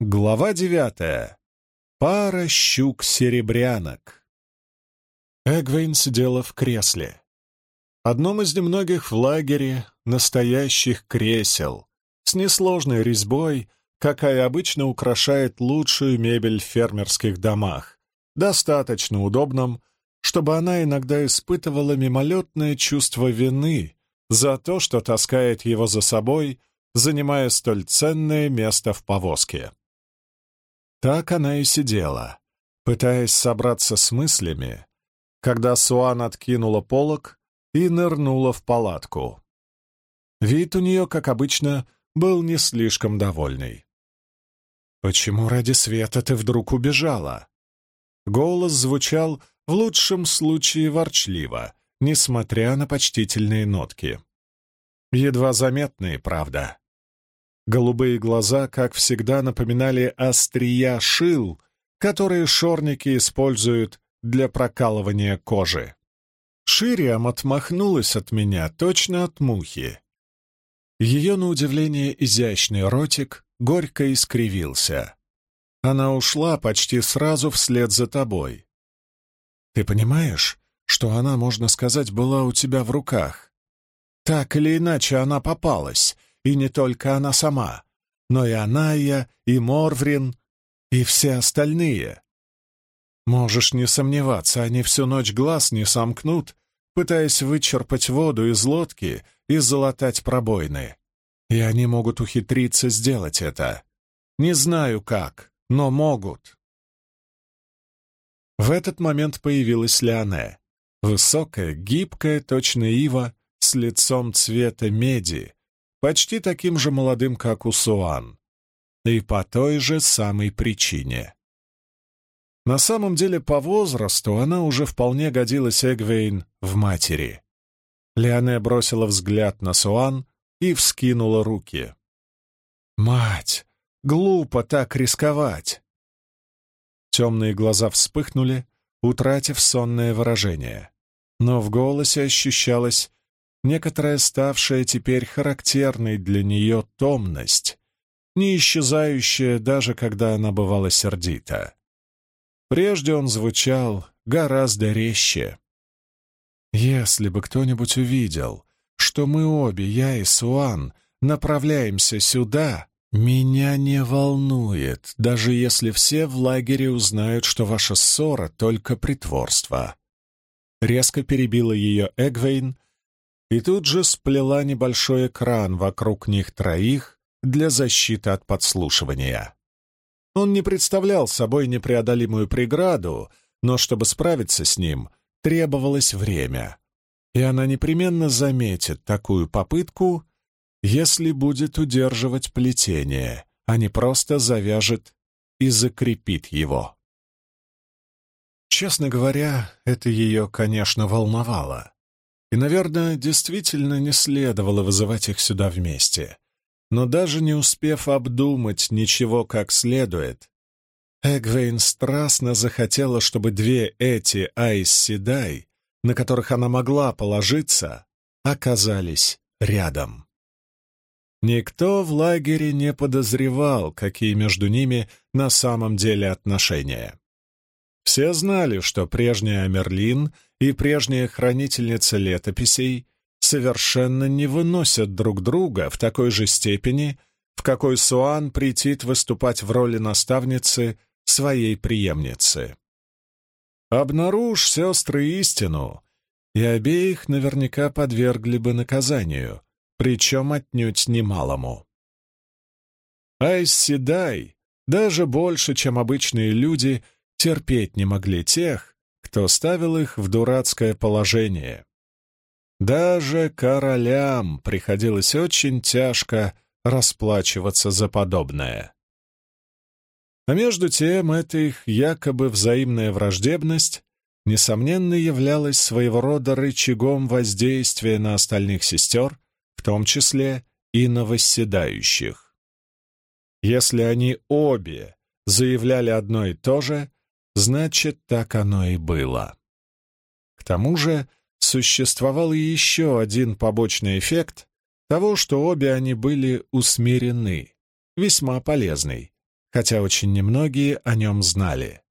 Глава девятая. Пара щук-серебрянок. Эгвейн сидела в кресле. Одном из немногих в лагере настоящих кресел, с несложной резьбой, какая обычно украшает лучшую мебель в фермерских домах, достаточно удобном, чтобы она иногда испытывала мимолетное чувство вины за то, что таскает его за собой, занимая столь ценное место в повозке. Так она и сидела, пытаясь собраться с мыслями, когда Суан откинула полог и нырнула в палатку. Вид у нее, как обычно, был не слишком довольный. «Почему ради света ты вдруг убежала?» Голос звучал в лучшем случае ворчливо, несмотря на почтительные нотки. Едва заметные, правда. Голубые глаза, как всегда, напоминали острия шил, которые шорники используют для прокалывания кожи. Шириам отмахнулась от меня, точно от мухи. Ее, на удивление, изящный ротик горько искривился. Она ушла почти сразу вслед за тобой. Ты понимаешь, что она, можно сказать, была у тебя в руках? Так или иначе она попалась, и не только она сама, но и Аная, и Морврин, и все остальные. Можешь не сомневаться, они всю ночь глаз не сомкнут, пытаясь вычерпать воду из лодки и залатать пробоины. И они могут ухитриться сделать это. Не знаю как, но могут. В этот момент появилась Леоне. Высокая, гибкая, точно ива, с лицом цвета меди, почти таким же молодым, как у Суан, и по той же самой причине. На самом деле, по возрасту она уже вполне годилась Эгвейн в матери. Леоне бросила взгляд на Суан и вскинула руки. «Мать! Глупо так рисковать!» Темные глаза вспыхнули, утратив сонное выражение, но в голосе ощущалась некоторая ставшая теперь характерной для нее томность, не исчезающая даже когда она бывала сердита. Прежде он звучал гораздо резче. «Если бы кто-нибудь увидел, что мы обе, я и Суан, направляемся сюда, меня не волнует, даже если все в лагере узнают, что ваша ссора — только притворство». Резко перебила ее Эгвейн, и тут же сплела небольшой экран вокруг них троих для защиты от подслушивания. Он не представлял собой непреодолимую преграду, но чтобы справиться с ним, требовалось время, и она непременно заметит такую попытку, если будет удерживать плетение, а не просто завяжет и закрепит его. Честно говоря, это ее, конечно, волновало. И, наверное, действительно не следовало вызывать их сюда вместе. Но даже не успев обдумать ничего как следует, Эгвейн страстно захотела, чтобы две эти Айс Седай, на которых она могла положиться, оказались рядом. Никто в лагере не подозревал, какие между ними на самом деле отношения. Все знали, что прежняя Амерлин и прежняя хранительница летописей совершенно не выносят друг друга в такой же степени, в какой Суан притит выступать в роли наставницы своей преемницы. Обнаружь, сестры, истину, и обеих наверняка подвергли бы наказанию, причем отнюдь немалому. Айс Седай, даже больше, чем обычные люди — терпеть не могли тех, кто ставил их в дурацкое положение. Даже королям приходилось очень тяжко расплачиваться за подобное. А между тем, эта их якобы взаимная враждебность несомненно являлась своего рода рычагом воздействия на остальных сестер, в том числе и на восседающих. Если они обе заявляли одно и то же, Значит, так оно и было. К тому же существовал еще один побочный эффект того, что обе они были усмирены, весьма полезный, хотя очень немногие о нем знали.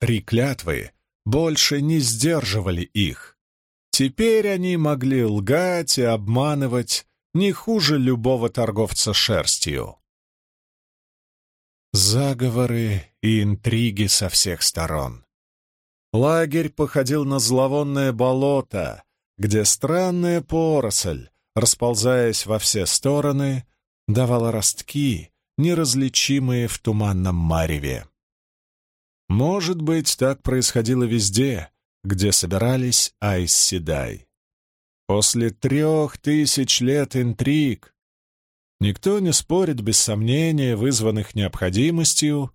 Три клятвы больше не сдерживали их. Теперь они могли лгать и обманывать не хуже любого торговца шерстью. Заговоры и интриги со всех сторон. Лагерь походил на зловонное болото, где странная поросль, расползаясь во все стороны, давала ростки, неразличимые в туманном мареве. Может быть, так происходило везде, где собирались Айс-Седай. После трех тысяч лет интриг никто не спорит без сомнения, вызванных необходимостью,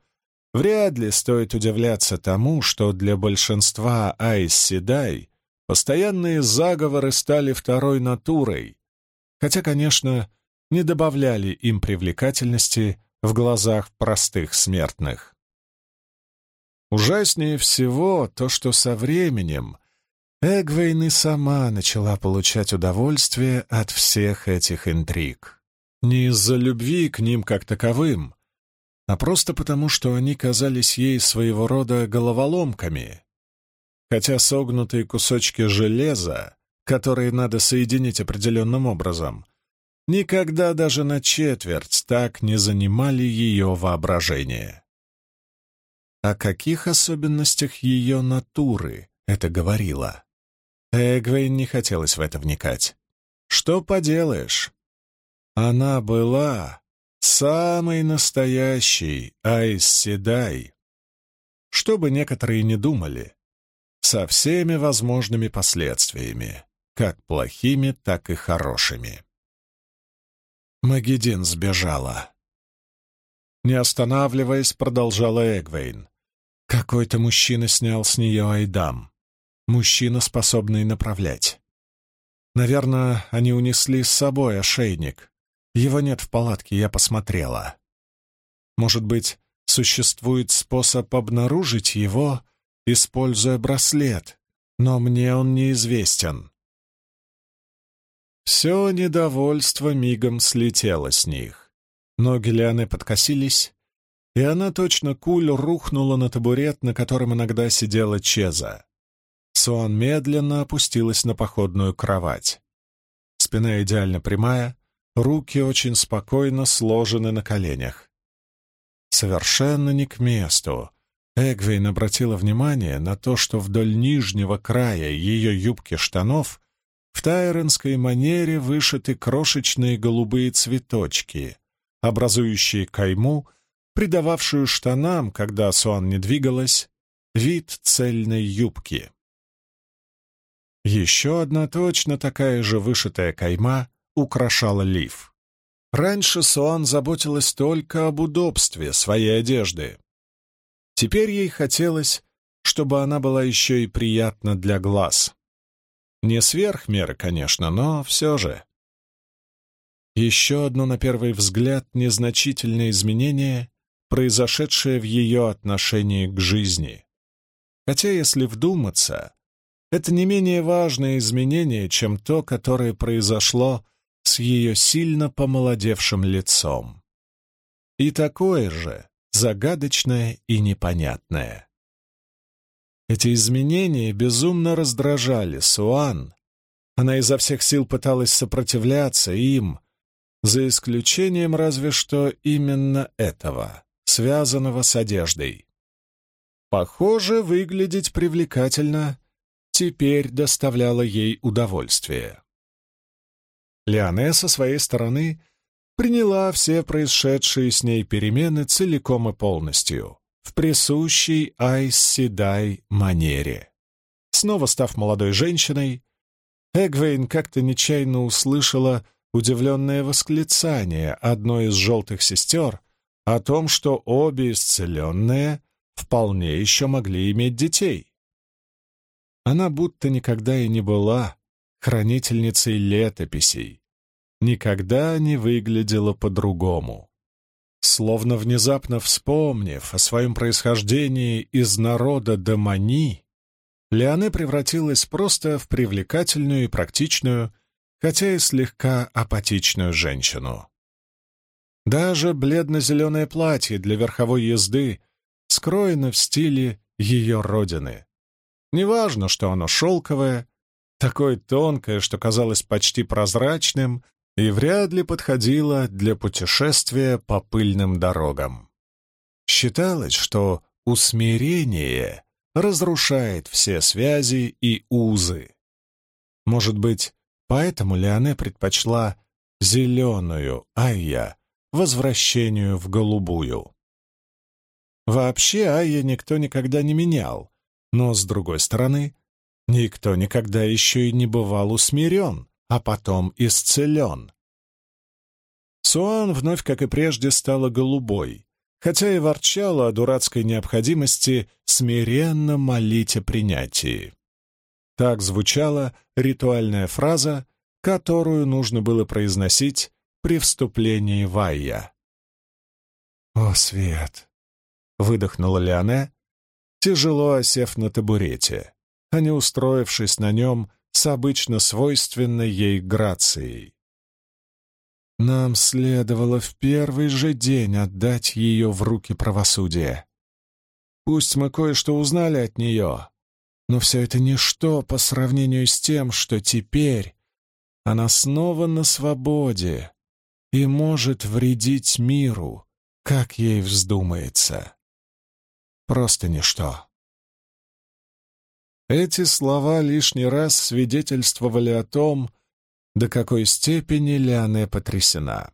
вряд ли стоит удивляться тому, что для большинства Айс-Седай постоянные заговоры стали второй натурой, хотя, конечно, не добавляли им привлекательности в глазах простых смертных. Ужаснее всего то, что со временем Эгвейн и сама начала получать удовольствие от всех этих интриг. Не из-за любви к ним как таковым, а просто потому, что они казались ей своего рода головоломками. Хотя согнутые кусочки железа, которые надо соединить определенным образом, никогда даже на четверть так не занимали ее воображение. О каких особенностях ее натуры это говорило? Эгвейн не хотелось в это вникать. Что поделаешь? Она была самой настоящей Айс Седай. Что бы некоторые не думали, со всеми возможными последствиями, как плохими, так и хорошими. Магедин сбежала. Не останавливаясь, продолжала Эгвейн. Какой-то мужчина снял с нее Айдам. Мужчина, способный направлять. Наверное, они унесли с собой ошейник. Его нет в палатке, я посмотрела. Может быть, существует способ обнаружить его, используя браслет, но мне он неизвестен. Все недовольство мигом слетело с них. Ноги Лианы подкосились, и она точно куль рухнула на табурет, на котором иногда сидела Чеза. Суан медленно опустилась на походную кровать. Спина идеально прямая, руки очень спокойно сложены на коленях. Совершенно не к месту. Эгвейн обратила внимание на то, что вдоль нижнего края ее юбки штанов в тайренской манере вышиты крошечные голубые цветочки, образующие кайму, придававшую штанам, когда Суан не двигалась, вид цельной юбки. Еще одна точно такая же вышитая кайма украшала лиф. Раньше Суан заботилась только об удобстве своей одежды. Теперь ей хотелось, чтобы она была еще и приятна для глаз. Не сверх меры, конечно, но все же. Еще одно, на первый взгляд, незначительное изменение, произошедшее в ее отношении к жизни. Хотя, если вдуматься, это не менее важное изменение, чем то, которое произошло с ее сильно помолодевшим лицом. И такое же, загадочное и непонятное. Эти изменения безумно раздражали Суан. Она изо всех сил пыталась сопротивляться им, за исключением разве что именно этого, связанного с одеждой. Похоже, выглядеть привлекательно теперь доставляло ей удовольствие. Леоне со своей стороны приняла все происшедшие с ней перемены целиком и полностью в присущей Айс манере. Снова став молодой женщиной, Эгвейн как-то нечаянно услышала удивленное восклицание одной из желтых сестер о том, что обе исцеленные вполне еще могли иметь детей. Она будто никогда и не была хранительницей летописей, никогда не выглядела по-другому. Словно внезапно вспомнив о своем происхождении из народа Дамани, Леоне превратилась просто в привлекательную и практичную, хотя и слегка апатичную женщину. Даже бледно-зеленое платье для верховой езды скроено в стиле ее родины. Неважно, что оно шелковое, такое тонкое, что казалось почти прозрачным, и вряд ли подходило для путешествия по пыльным дорогам. Считалось, что усмирение разрушает все связи и узы. Может быть, поэтому Леоне предпочла зеленую Айя возвращению в голубую. Вообще Айя никто никогда не менял, но, с другой стороны, никто никогда еще и не бывал усмирен, а потом исцелен. Суан вновь, как и прежде, стала голубой, хотя и ворчала о дурацкой необходимости смиренно молить о принятии. Так звучала ритуальная фраза, которую нужно было произносить при вступлении в Айя. «О, свет!» — выдохнула Леоне, тяжело осев на табурете, а не устроившись на нем с обычно свойственной ей грацией. Нам следовало в первый же день отдать ее в руки правосудия. Пусть мы кое-что узнали от нее, но все это ничто по сравнению с тем, что теперь она снова на свободе и может вредить миру, как ей вздумается. Просто ничто. Эти слова лишний раз свидетельствовали о том, до какой степени Лиане потрясена.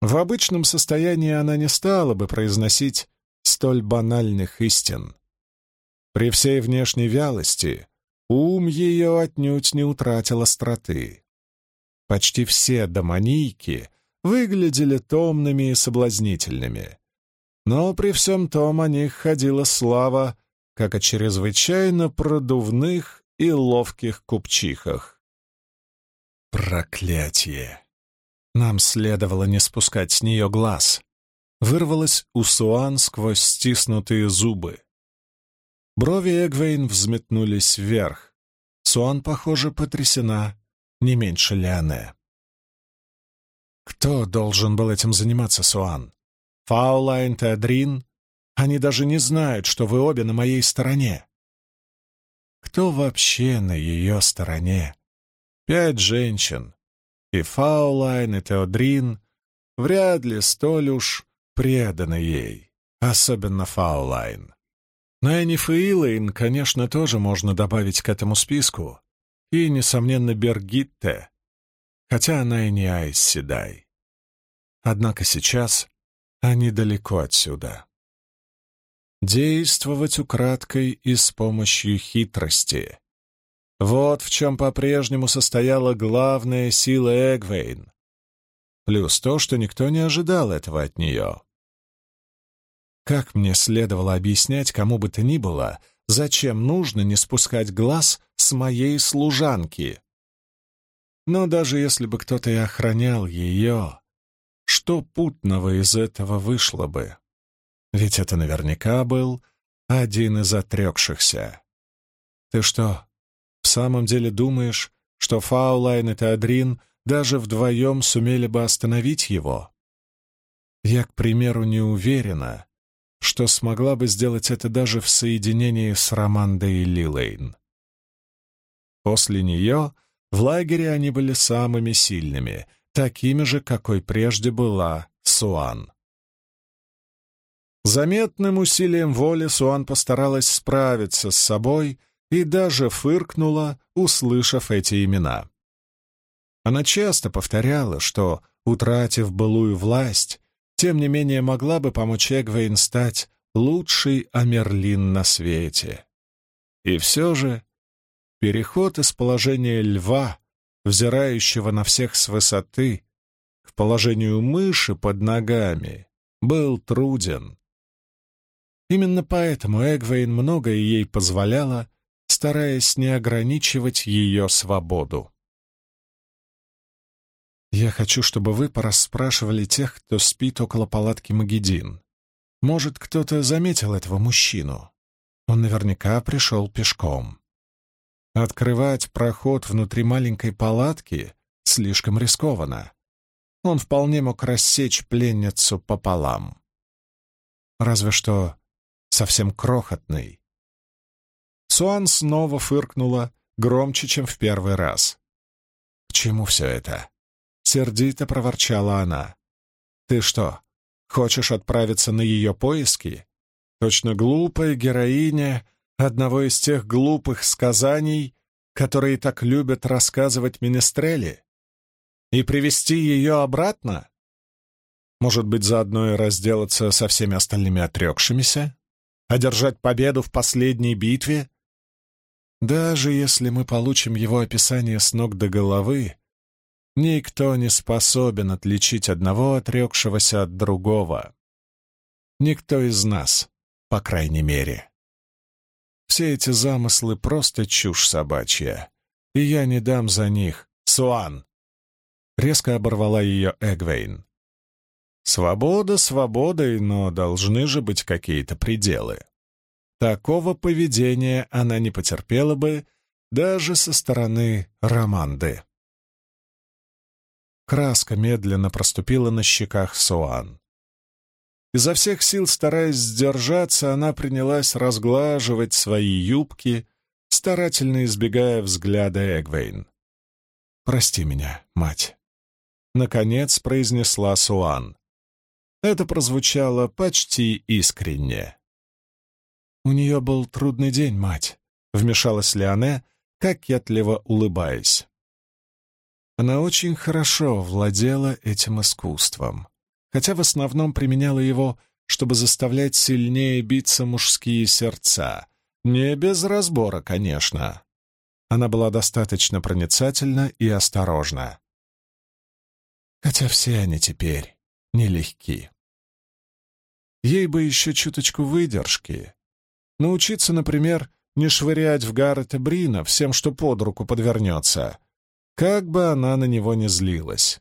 В обычном состоянии она не стала бы произносить столь банальных истин. При всей внешней вялости ум ее отнюдь не утратил остроты. Почти все домонийки выглядели томными и соблазнительными. Но при всем том о них ходила слава, как о чрезвычайно продувных и ловких купчихах. Проклятие! Нам следовало не спускать с нее глаз. Вырвалось у Суан сквозь стиснутые зубы. Брови Эгвейн взметнулись вверх. Суан, похоже, потрясена не меньше Лиане. Кто должен был этим заниматься, Суан? Фаулайн, Теодрин? Они даже не знают, что вы обе на моей стороне. Кто вообще на ее стороне? Пять женщин. И Фаулайн, и Теодрин вряд ли столь уж преданы ей, особенно Фаулайн. Найниф и Илэйн, конечно, тоже можно добавить к этому списку, и, несомненно, Бергитте, хотя она и не Айз Седай. Однако сейчас они далеко отсюда. Действовать украдкой и с помощью хитрости. Вот в чем по-прежнему состояла главная сила Эгвейн. Плюс то, что никто не ожидал этого от нее. Как мне следовало объяснять кому бы то ни было, зачем нужно не спускать глаз с моей служанки? Но даже если бы кто-то и охранял ее, что путного из этого вышло бы? Ведь это наверняка был один из отрекшихся. Ты что, в самом деле думаешь, что Фаулайн и Теодрин даже вдвоем сумели бы остановить его? Я, к примеру, не уверена, что смогла бы сделать это даже в соединении с Романдой и Лилейн. После нее в лагере они были самыми сильными, такими же, какой прежде была Суан. Заметным усилием воли Суан постаралась справиться с собой и даже фыркнула, услышав эти имена. Она часто повторяла, что, утратив былую власть, тем не менее могла бы помочь Эгвейн стать лучшей Амерлин на свете. И все же переход из положения льва, взирающего на всех с высоты, к положению мыши под ногами, был труден. Именно поэтому Эгвейн многое ей позволяла, стараясь не ограничивать ее свободу. «Я хочу, чтобы вы порасспрашивали тех, кто спит около палатки Магедин. Может, кто-то заметил этого мужчину. Он наверняка пришел пешком. Открывать проход внутри маленькой палатки слишком рискованно. он вполне мог рассечь пленницу пополам. Разве что совсем крохотный. Суан снова фыркнула, громче, чем в первый раз. «К чему все это?» — сердито проворчала она. «Ты что, хочешь отправиться на ее поиски? Точно глупая героиня одного из тех глупых сказаний, которые так любят рассказывать министрели? И привести ее обратно? Может быть, заодно и разделаться со всеми остальными отрекшимися? Одержать победу в последней битве? Даже если мы получим его описание с ног до головы, никто не способен отличить одного отрекшегося от другого. Никто из нас, по крайней мере. Все эти замыслы — просто чушь собачья, и я не дам за них. Суан!» Резко оборвала ее Эгвейн. «Свобода свободой, но должны же быть какие-то пределы. Такого поведения она не потерпела бы даже со стороны Романды». Краска медленно проступила на щеках Суан. Изо всех сил стараясь сдержаться, она принялась разглаживать свои юбки, старательно избегая взгляда Эгвейн. «Прости меня, мать», — наконец произнесла Суан. Это прозвучало почти искренне. «У нее был трудный день, мать», — вмешалась Леоне, кокетливо улыбаясь. Она очень хорошо владела этим искусством хотя в основном применяла его, чтобы заставлять сильнее биться мужские сердца. Не без разбора, конечно. Она была достаточно проницательна и осторожна. Хотя все они теперь нелегки. Ей бы еще чуточку выдержки. Научиться, например, не швырять в Гаррета Брина всем, что под руку подвернется. Как бы она на него не злилась.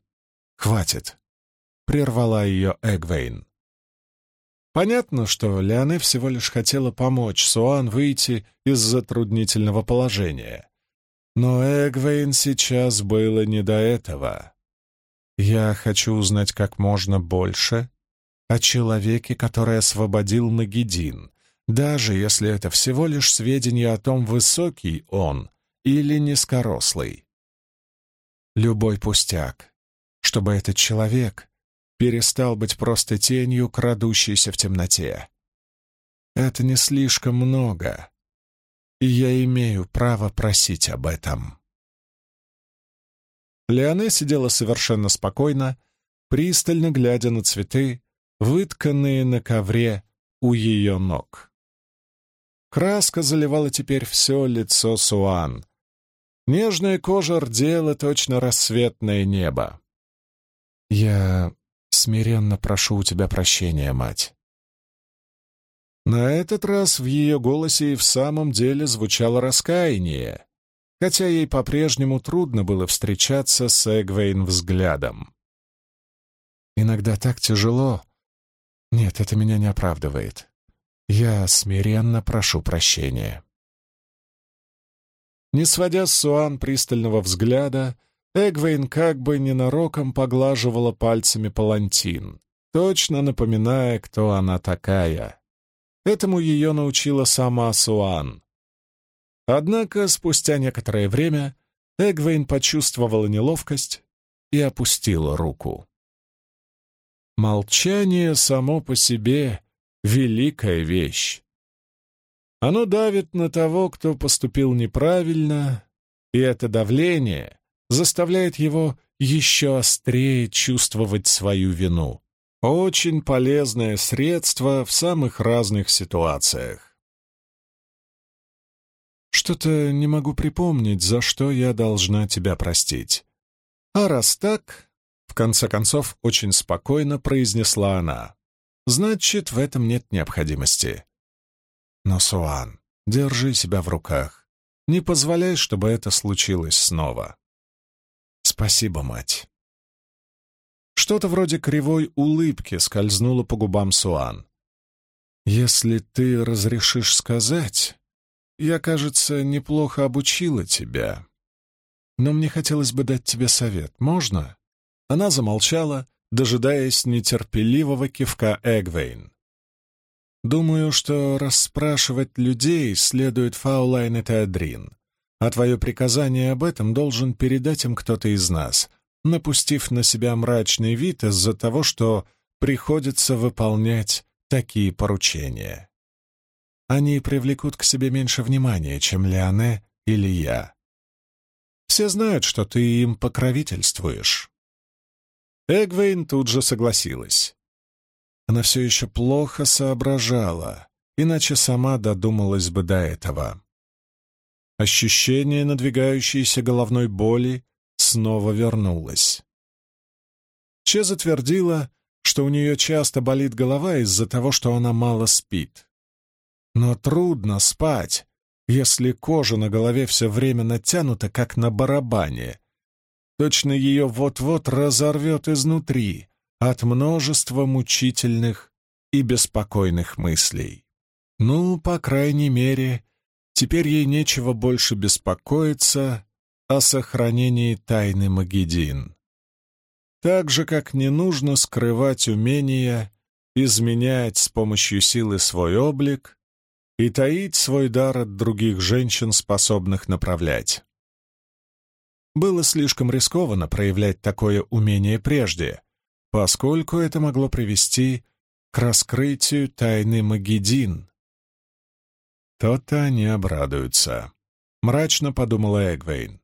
Хватит прервала ее Эгвейн. Понятно, что Леоне всего лишь хотела помочь Суан выйти из затруднительного положения. Но Эгвейн сейчас было не до этого. Я хочу узнать как можно больше о человеке, который освободил Магедин, даже если это всего лишь сведения о том, высокий он или низкорослый. Любой пустяк, чтобы этот человек перестал быть просто тенью, крадущейся в темноте. Это не слишком много, и я имею право просить об этом. Леоне сидела совершенно спокойно, пристально глядя на цветы, вытканные на ковре у ее ног. Краска заливала теперь все лицо Суан. Нежная кожа рдела точно рассветное небо. «Я смиренно прошу у тебя прощения, мать». На этот раз в ее голосе и в самом деле звучало раскаяние, хотя ей по-прежнему трудно было встречаться с Эгвейн взглядом. «Иногда так тяжело. Нет, это меня не оправдывает. Я смиренно прошу прощения». Не сводя с Суан пристального взгляда, Эгвейн как бы ненароком поглаживала пальцами палантин, точно напоминая, кто она такая. Этому ее научила сама Суан. Однако спустя некоторое время Эгвейн почувствовала неловкость и опустила руку. Молчание само по себе — великая вещь. Оно давит на того, кто поступил неправильно, и это давление заставляет его еще острее чувствовать свою вину. Очень полезное средство в самых разных ситуациях. Что-то не могу припомнить, за что я должна тебя простить. А раз так, в конце концов, очень спокойно произнесла она, значит, в этом нет необходимости. Но, Суан, держи себя в руках. Не позволяй, чтобы это случилось снова. «Спасибо, мать». Что-то вроде кривой улыбки скользнуло по губам Суан. «Если ты разрешишь сказать, я, кажется, неплохо обучила тебя. Но мне хотелось бы дать тебе совет. Можно?» Она замолчала, дожидаясь нетерпеливого кивка Эгвейн. «Думаю, что расспрашивать людей следует Фаулайн и Теодрин, а твое приказание об этом должен передать им кто-то из нас, напустив на себя мрачный вид из-за того, что приходится выполнять такие поручения. Они привлекут к себе меньше внимания, чем Леоне или я. Все знают, что ты им покровительствуешь. Эгвейн тут же согласилась. Она все еще плохо соображала, иначе сама додумалась бы до этого. Ощущение надвигающейся головной боли снова вернулось. Че затвердила, что у нее часто болит голова из-за того, что она мало спит. Но трудно спать, если кожа на голове все время натянута, как на барабане. Точно ее вот-вот разорвет изнутри от множества мучительных и беспокойных мыслей. Ну, по крайней мере, теперь ей нечего больше беспокоиться о сохранении тайны Магедин. Так же, как не нужно скрывать умения, изменять с помощью силы свой облик и таить свой дар от других женщин, способных направлять. Было слишком рискованно проявлять такое умение прежде, поскольку это могло привести к раскрытию тайны Магедин. То-то они обрадуются, — мрачно подумала Эгвейн.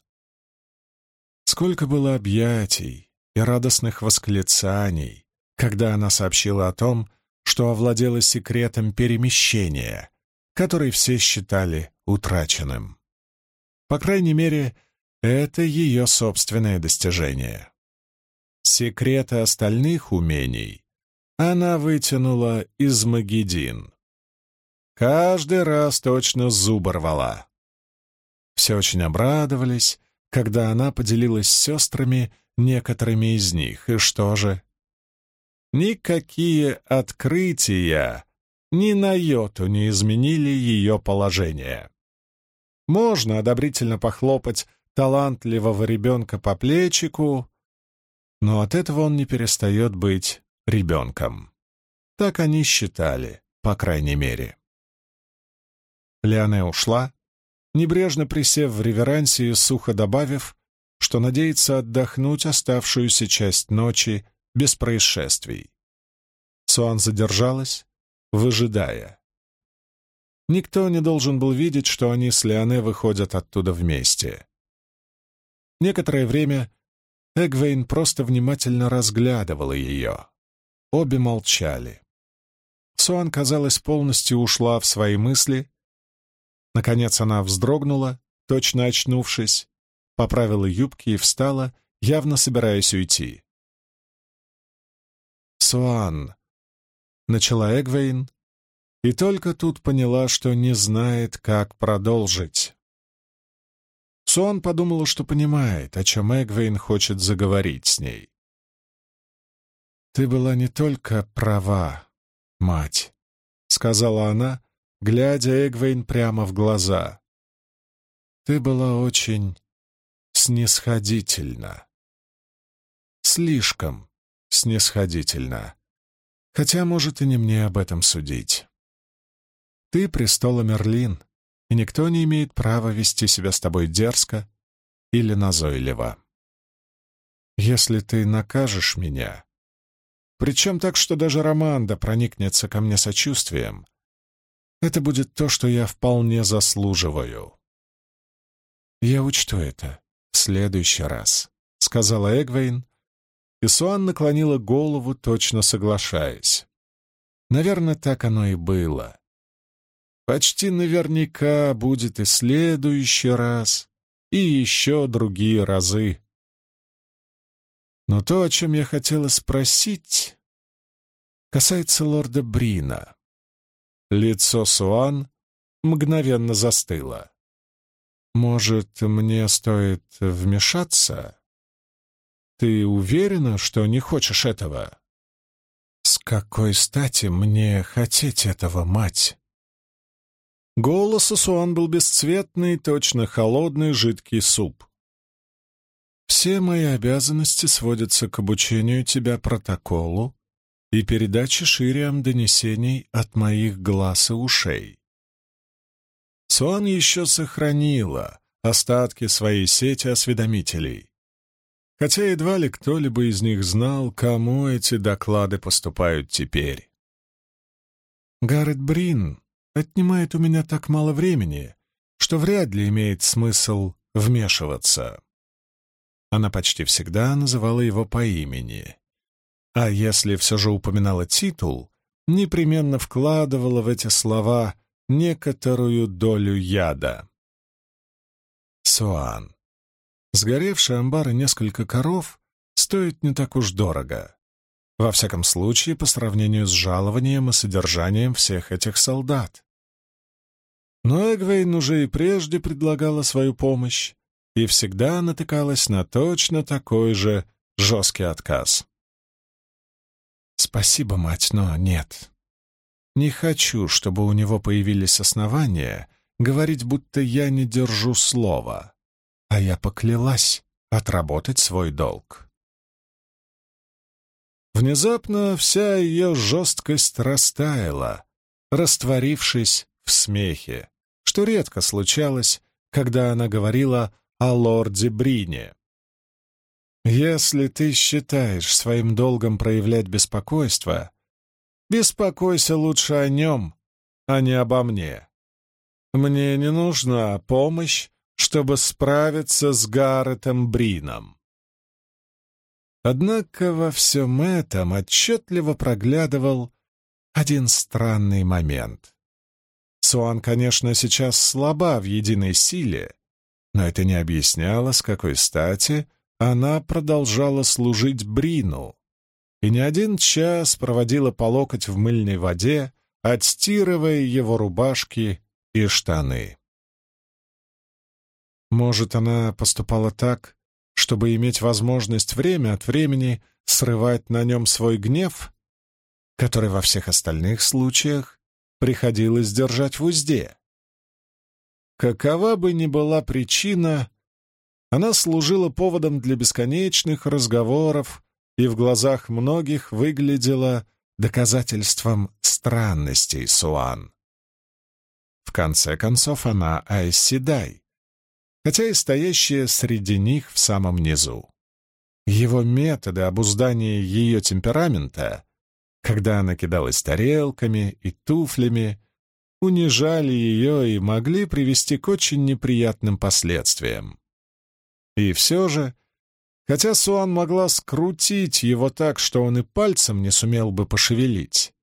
Сколько было объятий и радостных восклицаний, когда она сообщила о том, что овладела секретом перемещения, который все считали утраченным. По крайней мере, это ее собственное достижение. Секреты остальных умений она вытянула из Магедин. Каждый раз точно зубы рвала. Все очень обрадовались, когда она поделилась с сестрами некоторыми из них. И что же? Никакие открытия ни на йоту не изменили ее положение. Можно одобрительно похлопать талантливого ребенка по плечику, но от этого он не перестает быть ребенком. Так они считали, по крайней мере. Леоне ушла, небрежно присев в реверансе и сухо добавив, что надеется отдохнуть оставшуюся часть ночи без происшествий. Суан задержалась, выжидая. Никто не должен был видеть, что они с Леоне выходят оттуда вместе. Некоторое время Эгвейн просто внимательно разглядывала ее. Обе молчали. Суан, казалось, полностью ушла в свои мысли, Наконец она вздрогнула, точно очнувшись, поправила юбки и встала, явно собираясь уйти. «Суан», — начала Эгвейн, и только тут поняла, что не знает, как продолжить. Суан подумала, что понимает, о чем Эгвейн хочет заговорить с ней. «Ты была не только права, мать», — сказала она, глядя Эгвейн прямо в глаза. «Ты была очень снисходительна. Слишком снисходительна. Хотя, может, и не мне об этом судить. Ты престола Мерлин, и никто не имеет права вести себя с тобой дерзко или назойливо. Если ты накажешь меня, причем так, что даже Романда проникнется ко мне сочувствием, это будет то, что я вполне заслуживаю. Я учту это в следующий раз, — сказала Эгвейн, и Суан наклонила голову, точно соглашаясь. Наверное, так оно и было. Почти наверняка будет и следующий раз, и еще другие разы. Но то, о чем я хотела спросить, касается лорда Брина. Лицо Суан мгновенно застыло. «Может, мне стоит вмешаться? Ты уверена, что не хочешь этого?» «С какой стати мне хотеть этого, мать?» Голос у Суан был бесцветный, точно холодный жидкий суп. Все мои обязанности сводятся к обучению тебя протоколу и передаче Шириам донесений от моих глаз и ушей. Суан еще сохранила остатки своей сети осведомителей, хотя едва ли кто-либо из них знал, кому эти доклады поступают теперь. Гаррет Брин отнимает у меня так мало времени, что вряд ли имеет смысл вмешиваться. Она почти всегда называла его по имени. А если все же упоминала титул, непременно вкладывала в эти слова некоторую долю яда. Суан. Сгоревший амбар и несколько коров стоят не так уж дорого. Во всяком случае, по сравнению с жалованием и содержанием всех этих солдат. Но Эгвейн уже и прежде предлагала свою помощь и всегда натыкалась на точно такой же жесткий отказ. «Спасибо, мать, но нет. Не хочу, чтобы у него появились основания говорить, будто я не держу слова, а я поклялась отработать свой долг». Внезапно вся ее жесткость растаяла, растворившись в смехе что редко случалось, когда она говорила о лорде Брине. «Если ты считаешь своим долгом проявлять беспокойство, беспокойся лучше о нем, а не обо мне. Мне не нужна помощь, чтобы справиться с Гарретом Брином». Однако во всем этом отчетливо проглядывал один странный момент. Суан, конечно, сейчас слаба в единой силе, но это не объясняло, с какой стати она продолжала служить Брину и не один час проводила по локоть в мыльной воде, отстирывая его рубашки и штаны. Может, она поступала так, чтобы иметь возможность время от времени срывать на нем свой гнев, который во всех остальных случаях приходилось держать в узде. Какова бы ни была причина, она служила поводом для бесконечных разговоров и в глазах многих выглядела доказательством странностей Суан. В конце концов, она Айсседай, хотя и стоящая среди них в самом низу. Его методы обуздания ее темперамента когда она кидалась тарелками и туфлями, унижали ее и могли привести к очень неприятным последствиям. И все же, хотя Суан могла скрутить его так, что он и пальцем не сумел бы пошевелить,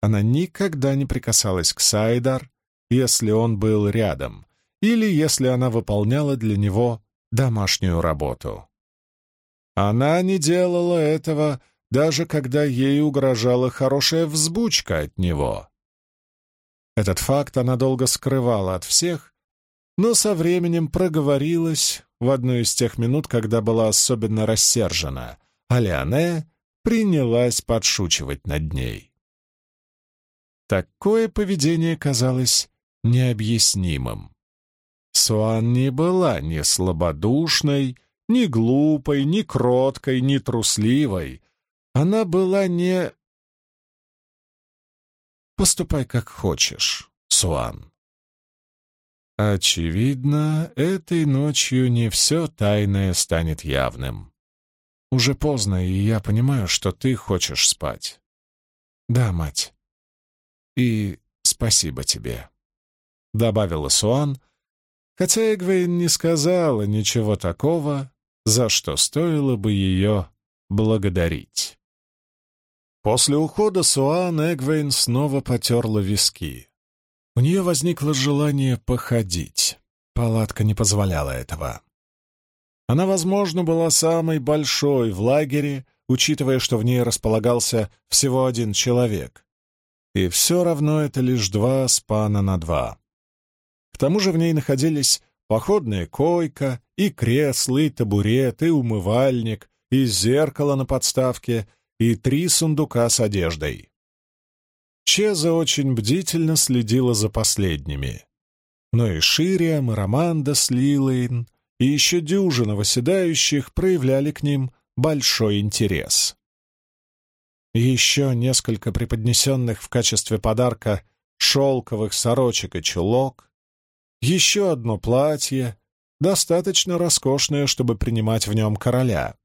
она никогда не прикасалась к Сайдар, если он был рядом, или если она выполняла для него домашнюю работу. Она не делала этого даже когда ей угрожала хорошая взбучка от него. Этот факт она долго скрывала от всех, но со временем проговорилась в одну из тех минут, когда была особенно рассержена, а Леоне принялась подшучивать над ней. Такое поведение казалось необъяснимым. Суан не была ни слабодушной, ни глупой, ни кроткой, ни трусливой, она была не... Поступай как хочешь, Суан. Очевидно, этой ночью не все тайное станет явным. Уже поздно, и я понимаю, что ты хочешь спать. Да, мать. И спасибо тебе, — добавила Суан, хотя Эгвейн не сказала ничего такого, за что стоило бы ее благодарить. После ухода Суан Эгвейн снова потерла виски. У нее возникло желание походить. Палатка не позволяла этого. Она, возможно, была самой большой в лагере, учитывая, что в ней располагался всего один человек. И все равно это лишь два спана на два. Тому же в ней находились походная койка, и кресло, и табурет, и умывальник, и зеркало на подставке — и три сундука с одеждой. Чеза очень бдительно следила за последними. Но и Шириам, и Романда с Лилейн, и еще дюжина восседающих проявляли к ним большой интерес. Еще несколько преподнесенных в качестве подарка шелковых сорочек и чулок, еще одно платье, достаточно роскошное, чтобы принимать в нем короля.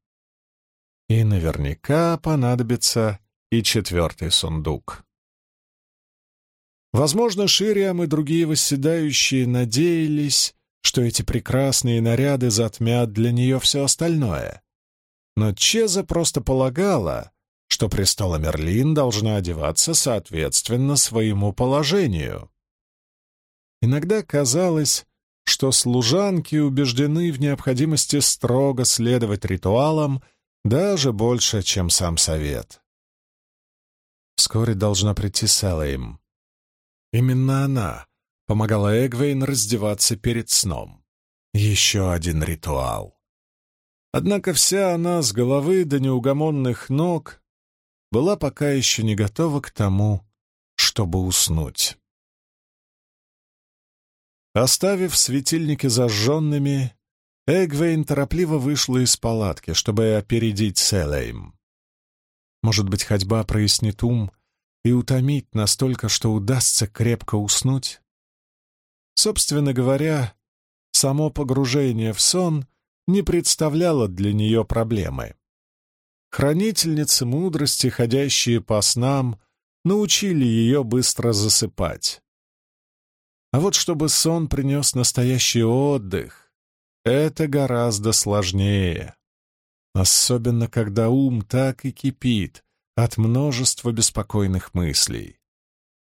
И наверняка понадобится и четвертый сундук. Возможно, Шириам и другие восседающие надеялись, что эти прекрасные наряды затмят для нее все остальное. Но Чеза просто полагала, что престола Мерлин должна одеваться соответственно своему положению. Иногда казалось, что служанки убеждены в необходимости строго следовать ритуалам даже больше, чем сам совет. Вскоре должна прийти Селейм. Именно она помогала Эгвейн раздеваться перед сном. Еще один ритуал. Однако вся она с головы до неугомонных ног была пока еще не готова к тому, чтобы уснуть. Оставив светильники зажженными, Эгвейн торопливо вышла из палатки, чтобы опередить Селейм. Может быть, ходьба прояснит ум и утомит настолько, что удастся крепко уснуть? Собственно говоря, само погружение в сон не представляло для нее проблемы. Хранительницы мудрости, ходящие по снам, научили ее быстро засыпать. А вот чтобы сон принес настоящий отдых, это гораздо сложнее. Особенно, когда ум так и кипит от множества беспокойных мыслей.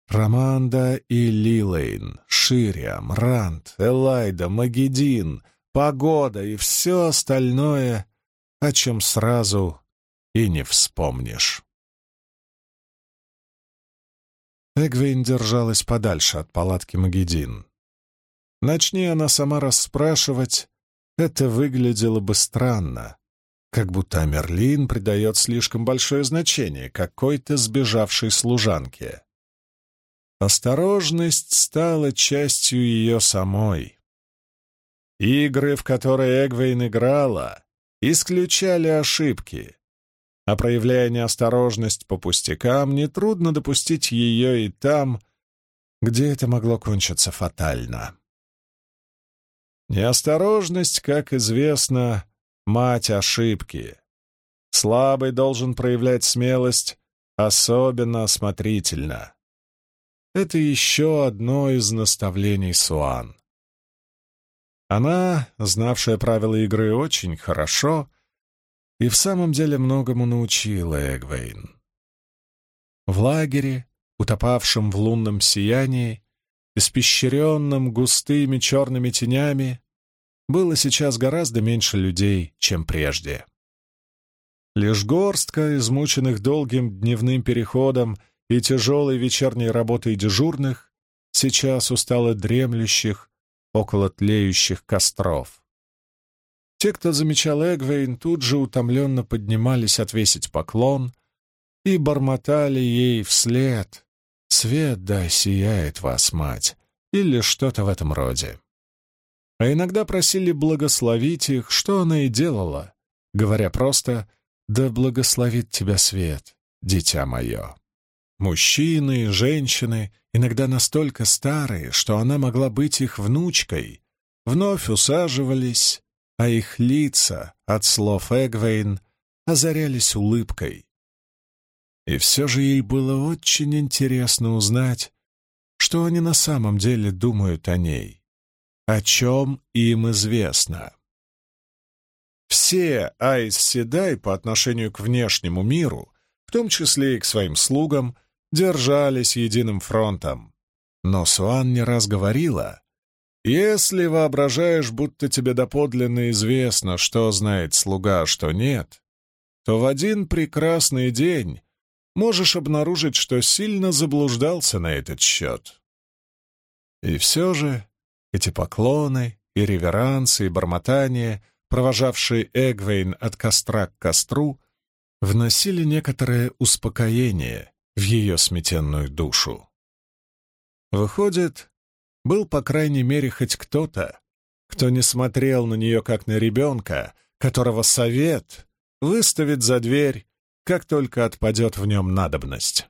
Романда и Лилейн, Шириам, Рант, Элайда, Магедин, погода и все остальное, о чем сразу и не вспомнишь. Эгвейн держалась подальше от палатки Магедин. Начни она сама расспрашивать, это выглядело бы странно, как будто Мерлин придает слишком большое значение какой-то сбежавшей служанке. Осторожность стала частью ее самой. Игры, в которые Эгвейн играла, исключали ошибки, а проявляя неосторожность по пустякам, нетрудно допустить ее и там, где это могло кончиться фатально. Неосторожность, как известно, мать ошибки. Слабый должен проявлять смелость особенно осмотрительно. Это еще одно из наставлений Суан. Она, знавшая правила игры очень хорошо, — и в самом деле многому научила Эгвейн. В лагере, утопавшем в лунном сиянии, испещренном густыми черными тенями, было сейчас гораздо меньше людей, чем прежде. Лишь горстка измученных долгим дневным переходом и тяжелой вечерней работой дежурных сейчас устало дремлющих около тлеющих костров. Те, кто замечал Эгвейн, тут же утомленно поднимались отвесить поклон и бормотали ей вслед «Свет да сияет вас, мать!» или что-то в этом роде. А иногда просили благословить их, что она и делала, говоря просто «Да благословит тебя свет, дитя мое». Мужчины и женщины, иногда настолько старые, что она могла быть их внучкой, вновь усаживались а их лица от слов Эгвейн озарялись улыбкой. И все же ей было очень интересно узнать, что они на самом деле думают о ней, о чем им известно. Все Айс Седай по отношению к внешнему миру, в том числе и к своим слугам, держались единым фронтом. Но Суан не раз говорила, если воображаешь, будто тебе доподлинно известно, что знает слуга, а что нет, то в один прекрасный день можешь обнаружить, что сильно заблуждался на этот счет. И все же эти поклоны и реверансы и бормотания, провожавшие Эгвейн от костра к костру, вносили некоторое успокоение в ее сметенную душу. Выходит, был, по крайней мере, хоть кто-то, кто не смотрел на нее как на ребенка, которого совет выставит за дверь, как только отпадет в нем надобность.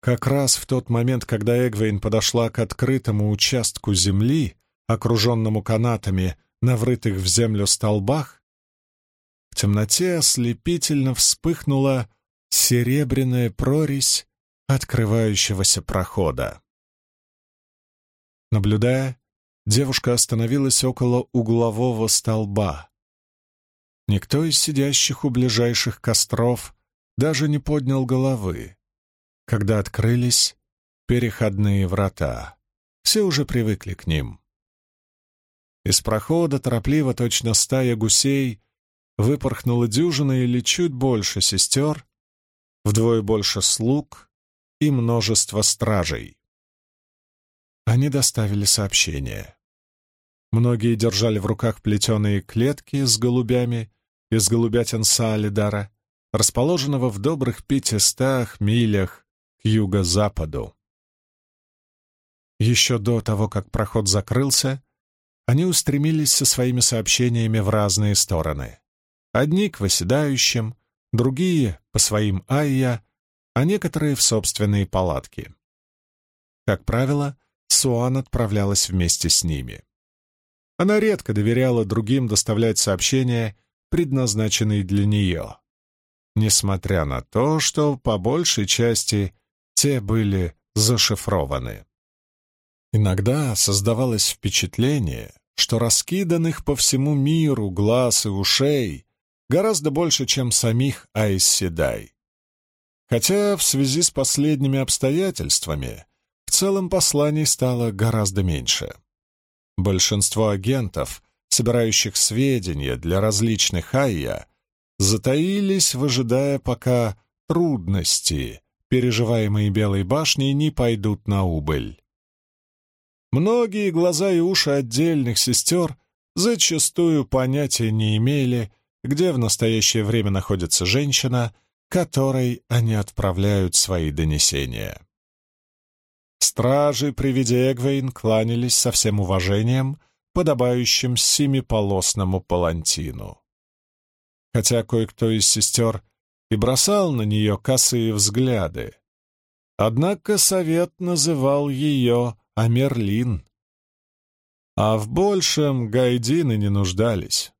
Как раз в тот момент, когда Эгвейн подошла к открытому участку земли, окруженному канатами на врытых в землю столбах, в темноте ослепительно вспыхнула серебряная прорезь открывающегося прохода. Наблюдая, девушка остановилась около углового столба. Никто из сидящих у ближайших костров даже не поднял головы, когда открылись переходные врата. Все уже привыкли к ним. Из прохода торопливо, точно стая гусей, выпорхнула дюжина или чуть больше сестер, вдвое больше слуг и множество стражей. Они доставили сообщение. Многие держали в руках плетеные клетки с голубями из голубятин Саалидара, расположенного в добрых пятистах милях к юго-западу. Еще до того, как проход закрылся, они устремились со своими сообщениями в разные стороны. Одни к восседающим, другие — по своим айя, а некоторые — в собственные палатки. Как правило, Суан отправлялась вместе с ними. Она редко доверяла другим доставлять сообщения, предназначенные для нее, несмотря на то, что по большей части те были зашифрованы. Иногда создавалось впечатление, что раскиданных по всему миру глаз и ушей гораздо больше, чем самих Айсседай. Хотя в связи с последними обстоятельствами целом посланий стало гораздо меньше. Большинство агентов, собирающих сведения для различных Айя, затаились, выжидая, пока трудности, переживаемые Белой башней, не пойдут на убыль. Многие глаза и уши отдельных сестер зачастую понятия не имели, где в настоящее время находится женщина, которой они отправляют свои донесения. Стражи при виде Эгвейн кланялись со всем уважением, подобающим семиполосному палантину. Хотя кое-кто из сестер и бросал на нее косые взгляды, однако совет называл ее а Мерлин. А в большем гайдины не нуждались.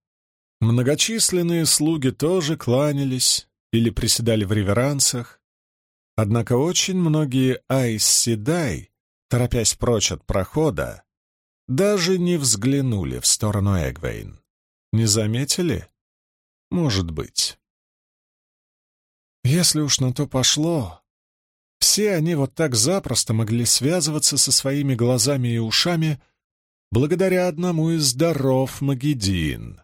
Многочисленные слуги тоже кланялись или приседали в реверансах, однако очень многие айс-седай, торопясь прочь от прохода, даже не взглянули в сторону Эгвейн. Не заметили? Может быть. Если уж на то пошло, все они вот так запросто могли связываться со своими глазами и ушами благодаря одному из даров Магедин.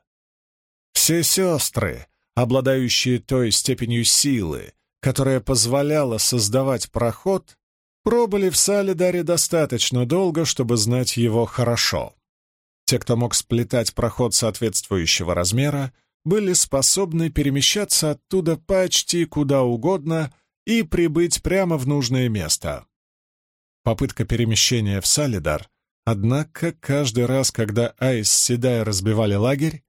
Все сестры, обладающие той степенью силы, которая позволяла создавать проход, пробыли в Салидаре достаточно долго, чтобы знать его хорошо. Те, кто мог сплетать проход соответствующего размера, были способны перемещаться оттуда почти куда угодно — и прибыть прямо в нужное место. Попытка перемещения в Салидар, однако, каждый раз, когда Айс Седай разбивали лагерь,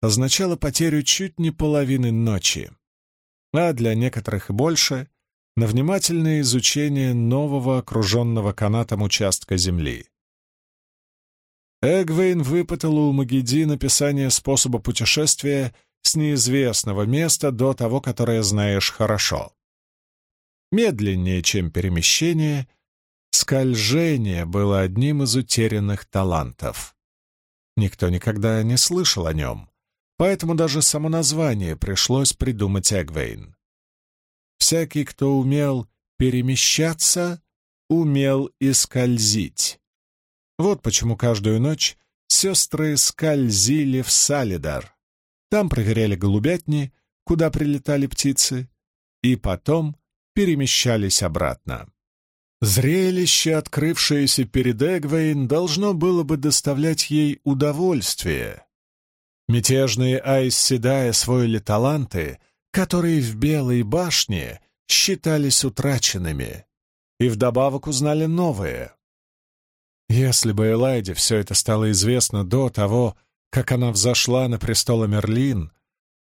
означала потерю чуть не половины ночи, а для некоторых и больше — на внимательное изучение нового окруженного канатом участка земли. Эгвейн выпытала у Магиди написание способа путешествия с неизвестного места до того, которое знаешь хорошо. Медленнее, чем перемещение, скольжение было одним из утерянных талантов. Никто никогда не слышал о нем, поэтому даже само название пришлось придумать Эгвейн. Всякий, кто умел перемещаться, умел и скользить. Вот почему каждую ночь сестры скользили в Салидар. Там проверяли голубятни, куда прилетали птицы, и потом перемещались обратно. Зрелище, открывшееся перед Эгвейн, должно было бы доставлять ей удовольствие. Мятежные Айс Седая освоили таланты, которые в Белой башне считались утраченными, и вдобавок узнали новые. Если бы Элайде все это стало известно до того, как она взошла на престол Мерлин,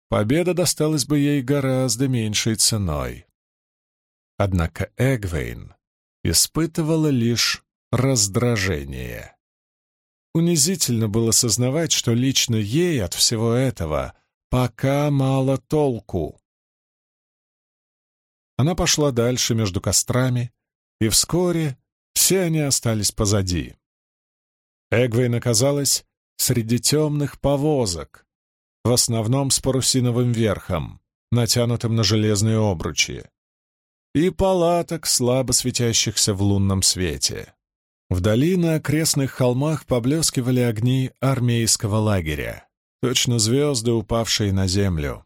победа досталась бы ей гораздо меньшей ценой. Однако Эгвейн испытывала лишь раздражение. Унизительно было сознавать, что лично ей от всего этого пока мало толку. Она пошла дальше между кострами, и вскоре все они остались позади. Эгвейн оказалась среди темных повозок, в основном с парусиновым верхом, натянутым на железные обручи, и палаток, слабо светящихся в лунном свете. Вдали на окрестных холмах поблескивали огни армейского лагеря, точно звезды, упавшие на землю.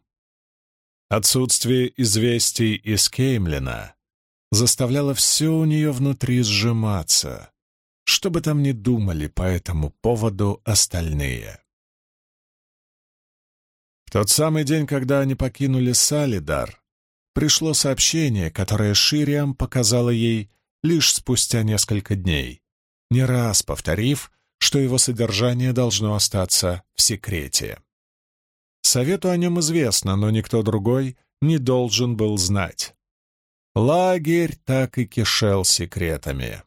Отсутствие известий из Кеймлина заставляло все у нее внутри сжиматься, что бы там ни думали по этому поводу остальные. В тот самый день, когда они покинули Салидар, пришло сообщение, которое Шириам показала ей лишь спустя несколько дней, не раз повторив, что его содержание должно остаться в секрете. Совету о нем известно, но никто другой не должен был знать. Лагерь так и кишел секретами.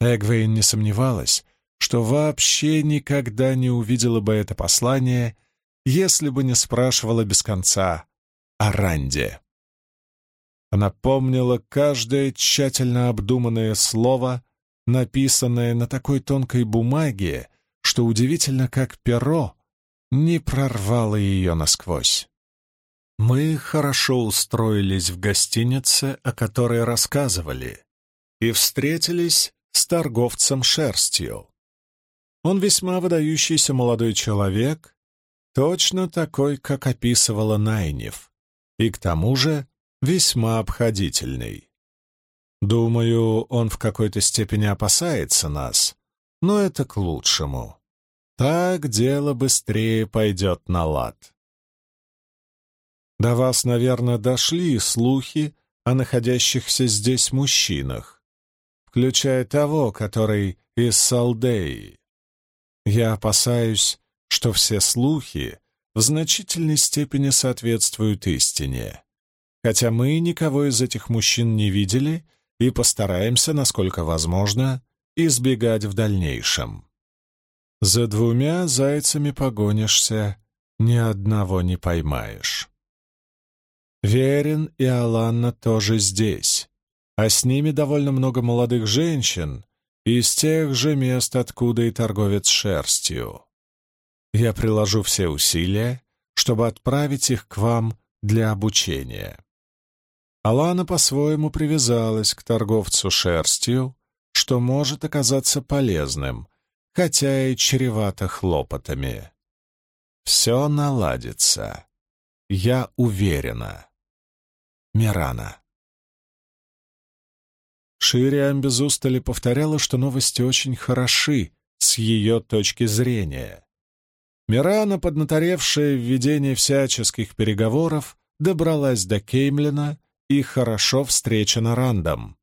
Эгвейн не сомневалась, что вообще никогда не увидела бы это послание, если бы не спрашивала без конца о Ранде. Она помнила каждое тщательно обдуманное слово, написанное на такой тонкой бумаге, что удивительно, как перо не прорвало ее насквозь. Мы хорошо устроились в гостинице, о которой рассказывали, и встретились с торговцем шерстью. Он весьма выдающийся молодой человек, точно такой, как описывала Найнев, и к тому же весьма обходительный. Думаю, он в какой-то степени опасается нас, но это к лучшему. Так дело быстрее пойдет на лад. До вас, наверное, дошли слухи о находящихся здесь мужчинах включая того, который из Салдеи. Я опасаюсь, что все слухи в значительной степени соответствуют истине, хотя мы никого из этих мужчин не видели и постараемся, насколько возможно, избегать в дальнейшем. За двумя зайцами погонишься, ни одного не поймаешь. Верин и Аланна тоже здесь, а с ними довольно много молодых женщин из тех же мест, откуда и торговец шерстью. Я приложу все усилия, чтобы отправить их к вам для обучения. Алана по-своему привязалась к торговцу шерстью, что может оказаться полезным, хотя и чревато хлопотами. Все наладится. Я уверена. Мирана. Шириам без устали повторяла, что новости очень хороши с ее точки зрения. Мирана, поднаторевшая в ведении всяческих переговоров, добралась до Кеймлина и хорошо встречена Рандом,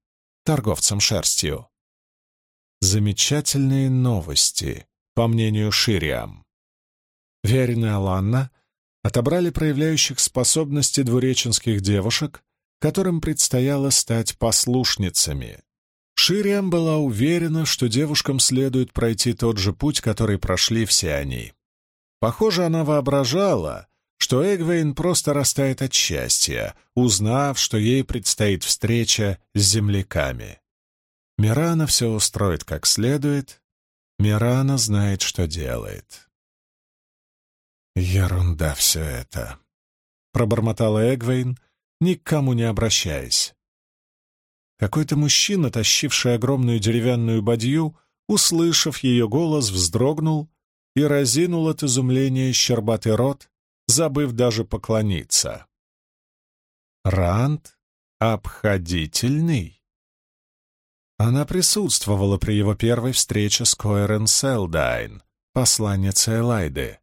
торговцем шерстью. Замечательные новости, по мнению Шириам. Верин и Аланна отобрали проявляющих способности двуреченских девушек которым предстояло стать послушницами. Шириам была уверена, что девушкам следует пройти тот же путь, который прошли все они. Похоже, она воображала, что Эгвейн просто растает от счастья, узнав, что ей предстоит встреча с земляками. Мирана все устроит как следует, Мирана знает, что делает. «Ерунда все это», — пробормотала Эгвейн, никому не обращаясь. Какой-то мужчина, тащивший огромную деревянную бадью, услышав ее голос, вздрогнул и разинул от изумления щербатый рот, забыв даже поклониться. Ранд обходительный. Она присутствовала при его первой встрече с Койрен Селдайн, посланницей Элайды.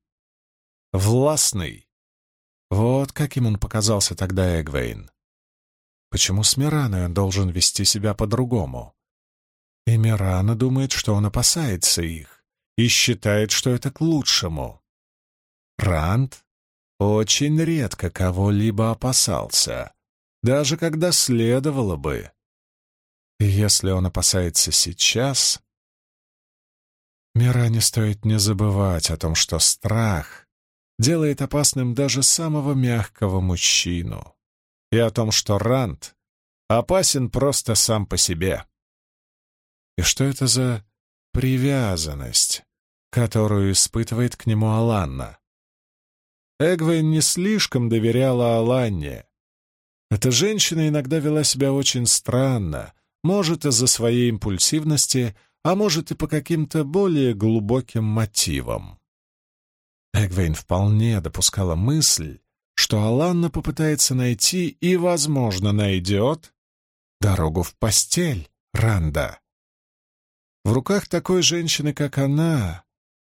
Властный, вот каким он показался тогда Эгвейн. Почему с Мираной он должен вести себя по-другому? И Мирана думает, что он опасается их и считает, что это к лучшему. Ранд очень редко кого-либо опасался, даже когда следовало бы. И если он опасается сейчас... Миране стоит не забывать о том, что страх делает опасным даже самого мягкого мужчину, и о том, что Ранд опасен просто сам по себе. И что это за привязанность, которую испытывает к нему Аланна? Эгвейн не слишком доверяла Аланне. Эта женщина иногда вела себя очень странно, может, из-за своей импульсивности, а может и по каким-то более глубоким мотивам. Эгвейн вполне допускала мысль, что Аланна попытается найти и, возможно, найдет дорогу в постель Ранда. В руках такой женщины, как она,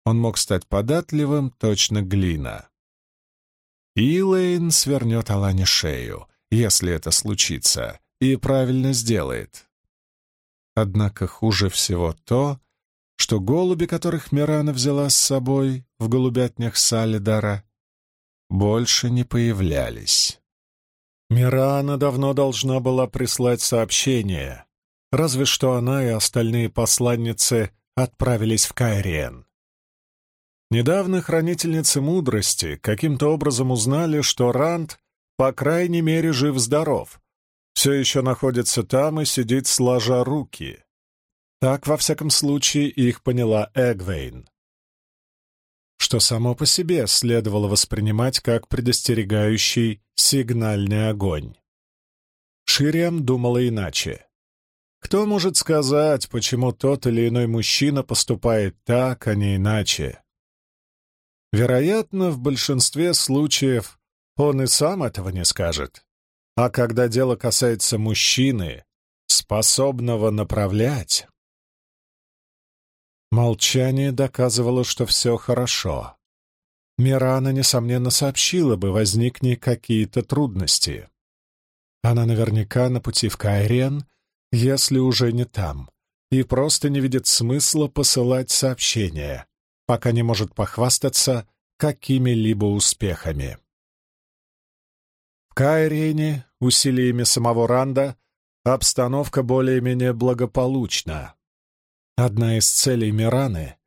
он мог стать податливым, точно глина. Илэйн свернет Алане шею, если это случится, и правильно сделает. Однако хуже всего то, что голуби, которых Мирана взяла с собой в голубятнях Салидара, больше не появлялись. Мирана давно должна была прислать сообщение, разве что она и остальные посланницы отправились в Кайриен. Недавно хранительницы мудрости каким-то образом узнали, что Ранд, по крайней мере, жив-здоров, все еще находится там и сидит сложа руки. Так, во всяком случае, их поняла Эгвейн. Что само по себе следовало воспринимать как предостерегающий сигнальный огонь. Шириам думала иначе. Кто может сказать, почему тот или иной мужчина поступает так, а не иначе? Вероятно, в большинстве случаев он и сам этого не скажет. А когда дело касается мужчины, способного направлять... Молчание доказывало, что все хорошо. Мирана, несомненно, сообщила бы, возникни какие-то трудности. Она наверняка на пути в Кайрен, если уже не там, и просто не видит смысла посылать сообщения, пока не может похвастаться какими-либо успехами. В Кайрене, усилиями самого Ранда, обстановка более-менее благополучна. Одна из целей Мираны,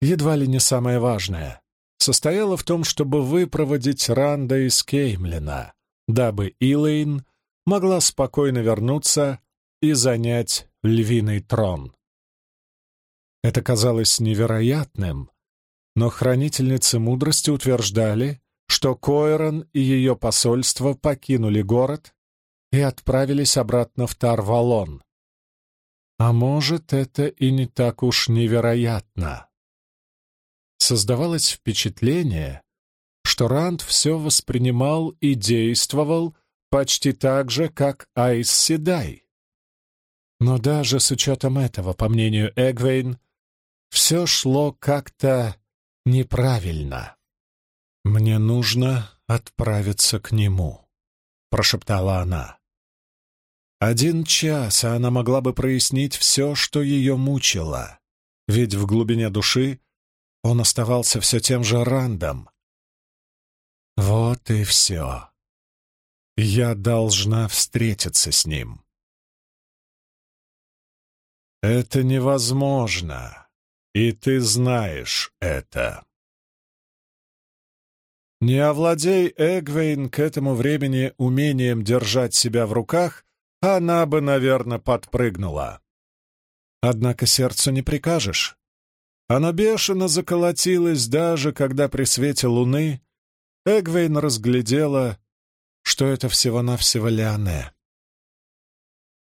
едва ли не самая важная, состояла в том, чтобы выпроводить Ранда из Кеймлина, дабы Илэйн могла спокойно вернуться и занять львиный трон. Это казалось невероятным, но хранительницы мудрости утверждали, что Койрон и ее посольство покинули город и отправились обратно в Тарвалон. А может, это и не так уж невероятно. Создавалось впечатление, что Ранд все воспринимал и действовал почти так же, как Айс Седай. Но даже с учетом этого, по мнению Эгвейн, все шло как-то неправильно. «Мне нужно отправиться к нему», — прошептала она. Один час, а она могла бы прояснить все, что ее мучило, ведь в глубине души он оставался все тем же Рандом. Вот и все. Я должна встретиться с ним. Это невозможно. И ты знаешь это. Не овладей Эгвейн к этому времени умением держать себя в руках, она бы, наверное, подпрыгнула. Однако сердцу не прикажешь. Оно бешено заколотилось даже, когда при свете луны Эгвейн разглядела, что это всего-навсего Леоне.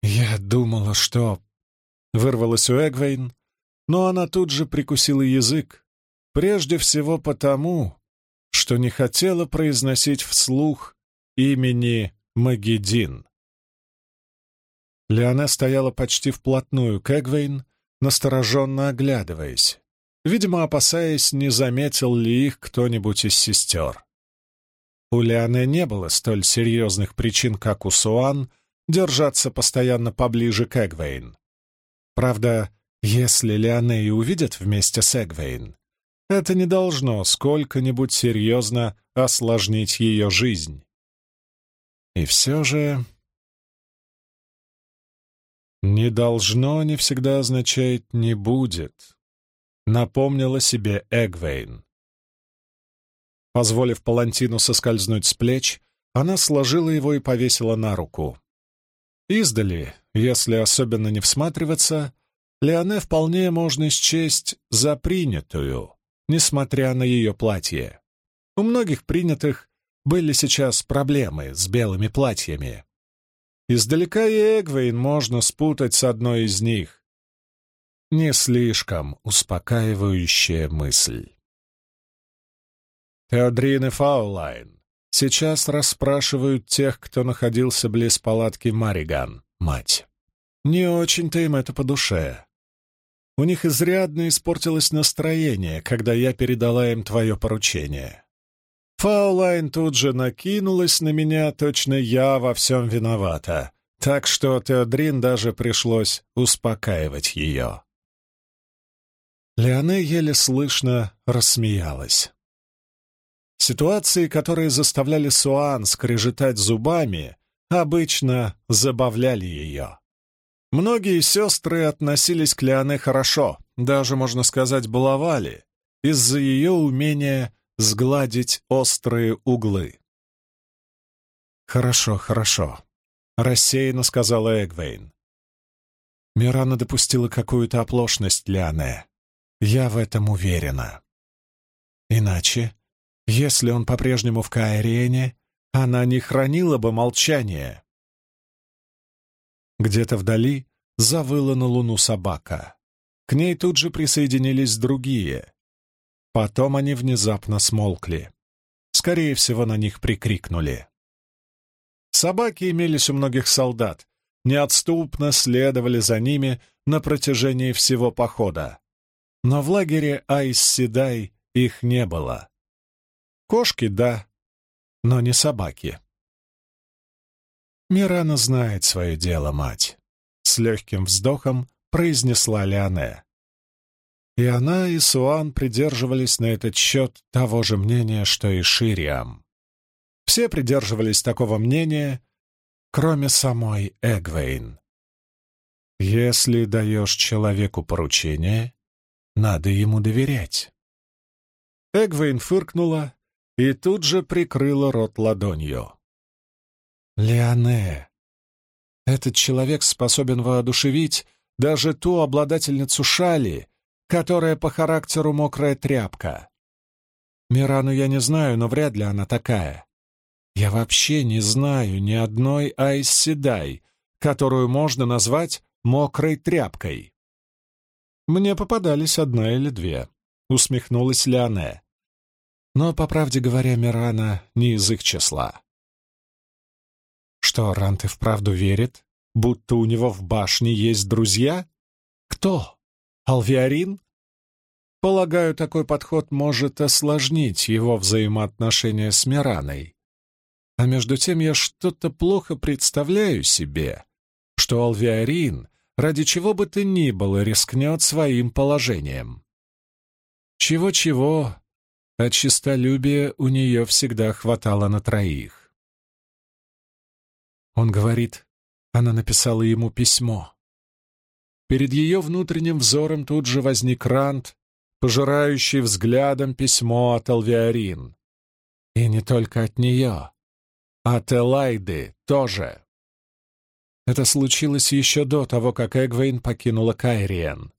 «Я думала, что...» — вырвалось у Эгвейн, но она тут же прикусила язык, прежде всего потому, что не хотела произносить вслух имени Магедин. Леона стояла почти вплотную к Эгвейн, настороженно оглядываясь, видимо, опасаясь, не заметил ли их кто-нибудь из сестер. У Леоне не было столь серьезных причин, как у Суан, держаться постоянно поближе к Эгвейн. Правда, если Леоне и увидят вместе с Эгвейн, это не должно сколько-нибудь серьезно осложнить ее жизнь. И все же... «Не должно» не всегда означает «не будет», — напомнила себе Эгвейн. Позволив Палантину соскользнуть с плеч, она сложила его и повесила на руку. Издали, если особенно не всматриваться, Леоне вполне можно счесть за принятую, несмотря на ее платье. У многих принятых были сейчас проблемы с белыми платьями. Издалека и Эгвейн можно спутать с одной из них. Не слишком успокаивающая мысль. Теодрин и Фаулайн сейчас расспрашивают тех, кто находился близ палатки Мариган, мать. Не очень-то им это по душе. У них изрядно испортилось настроение, когда я передала им твое поручение. Фаулайн тут же накинулась на меня, точно я во всем виновата, так что Теодрин даже пришлось успокаивать ее. Леоне еле слышно рассмеялась. Ситуации, которые заставляли Суан скрежетать зубами, обычно забавляли ее. Многие сестры относились к Леоне хорошо, даже, можно сказать, баловали, из-за ее умения сгладить острые углы. «Хорошо, хорошо», — рассеянно сказала Эгвейн. Мирана допустила какую-то оплошность Лиане. Я в этом уверена. Иначе, если он по-прежнему в Каирене, она не хранила бы молчание. Где-то вдали завыла на луну собака. К ней тут же присоединились другие. Потом они внезапно смолкли. Скорее всего, на них прикрикнули. Собаки имелись у многих солдат, неотступно следовали за ними на протяжении всего похода. Но в лагере Айс-Седай их не было. Кошки — да, но не собаки. «Мирана знает свое дело, мать», — с легким вздохом произнесла Леоне. И она, и Суан придерживались на этот счет того же мнения, что и Шириам. Все придерживались такого мнения, кроме самой Эгвейн. Если даешь человеку поручение, надо ему доверять. Эгвейн фыркнула и тут же прикрыла рот ладонью. «Леоне, этот человек способен воодушевить даже ту обладательницу шали, которая по характеру мокрая тряпка. Мирану я не знаю, но вряд ли она такая. Я вообще не знаю ни одной Айсседай, которую можно назвать мокрой тряпкой. Мне попадались одна или две, усмехнулась Леоне. Но, по правде говоря, Мирана не из их числа. Что, Рант и вправду верит, будто у него в башне есть друзья? Кто? Алвиарин? Полагаю, такой подход может осложнить его взаимоотношения с Мираной. А между тем я что-то плохо представляю себе, что Алвиарин ради чего бы то ни было рискнет своим положением. Чего-чего, а чистолюбия у нее всегда хватало на троих. Он говорит, она написала ему письмо. Перед ее внутренним взором тут же возник Рант, пожирающий взглядом письмо от Алвиарин. И не только от нее, от Элайды тоже. Это случилось еще до того, как Эгвейн покинула Кайриен.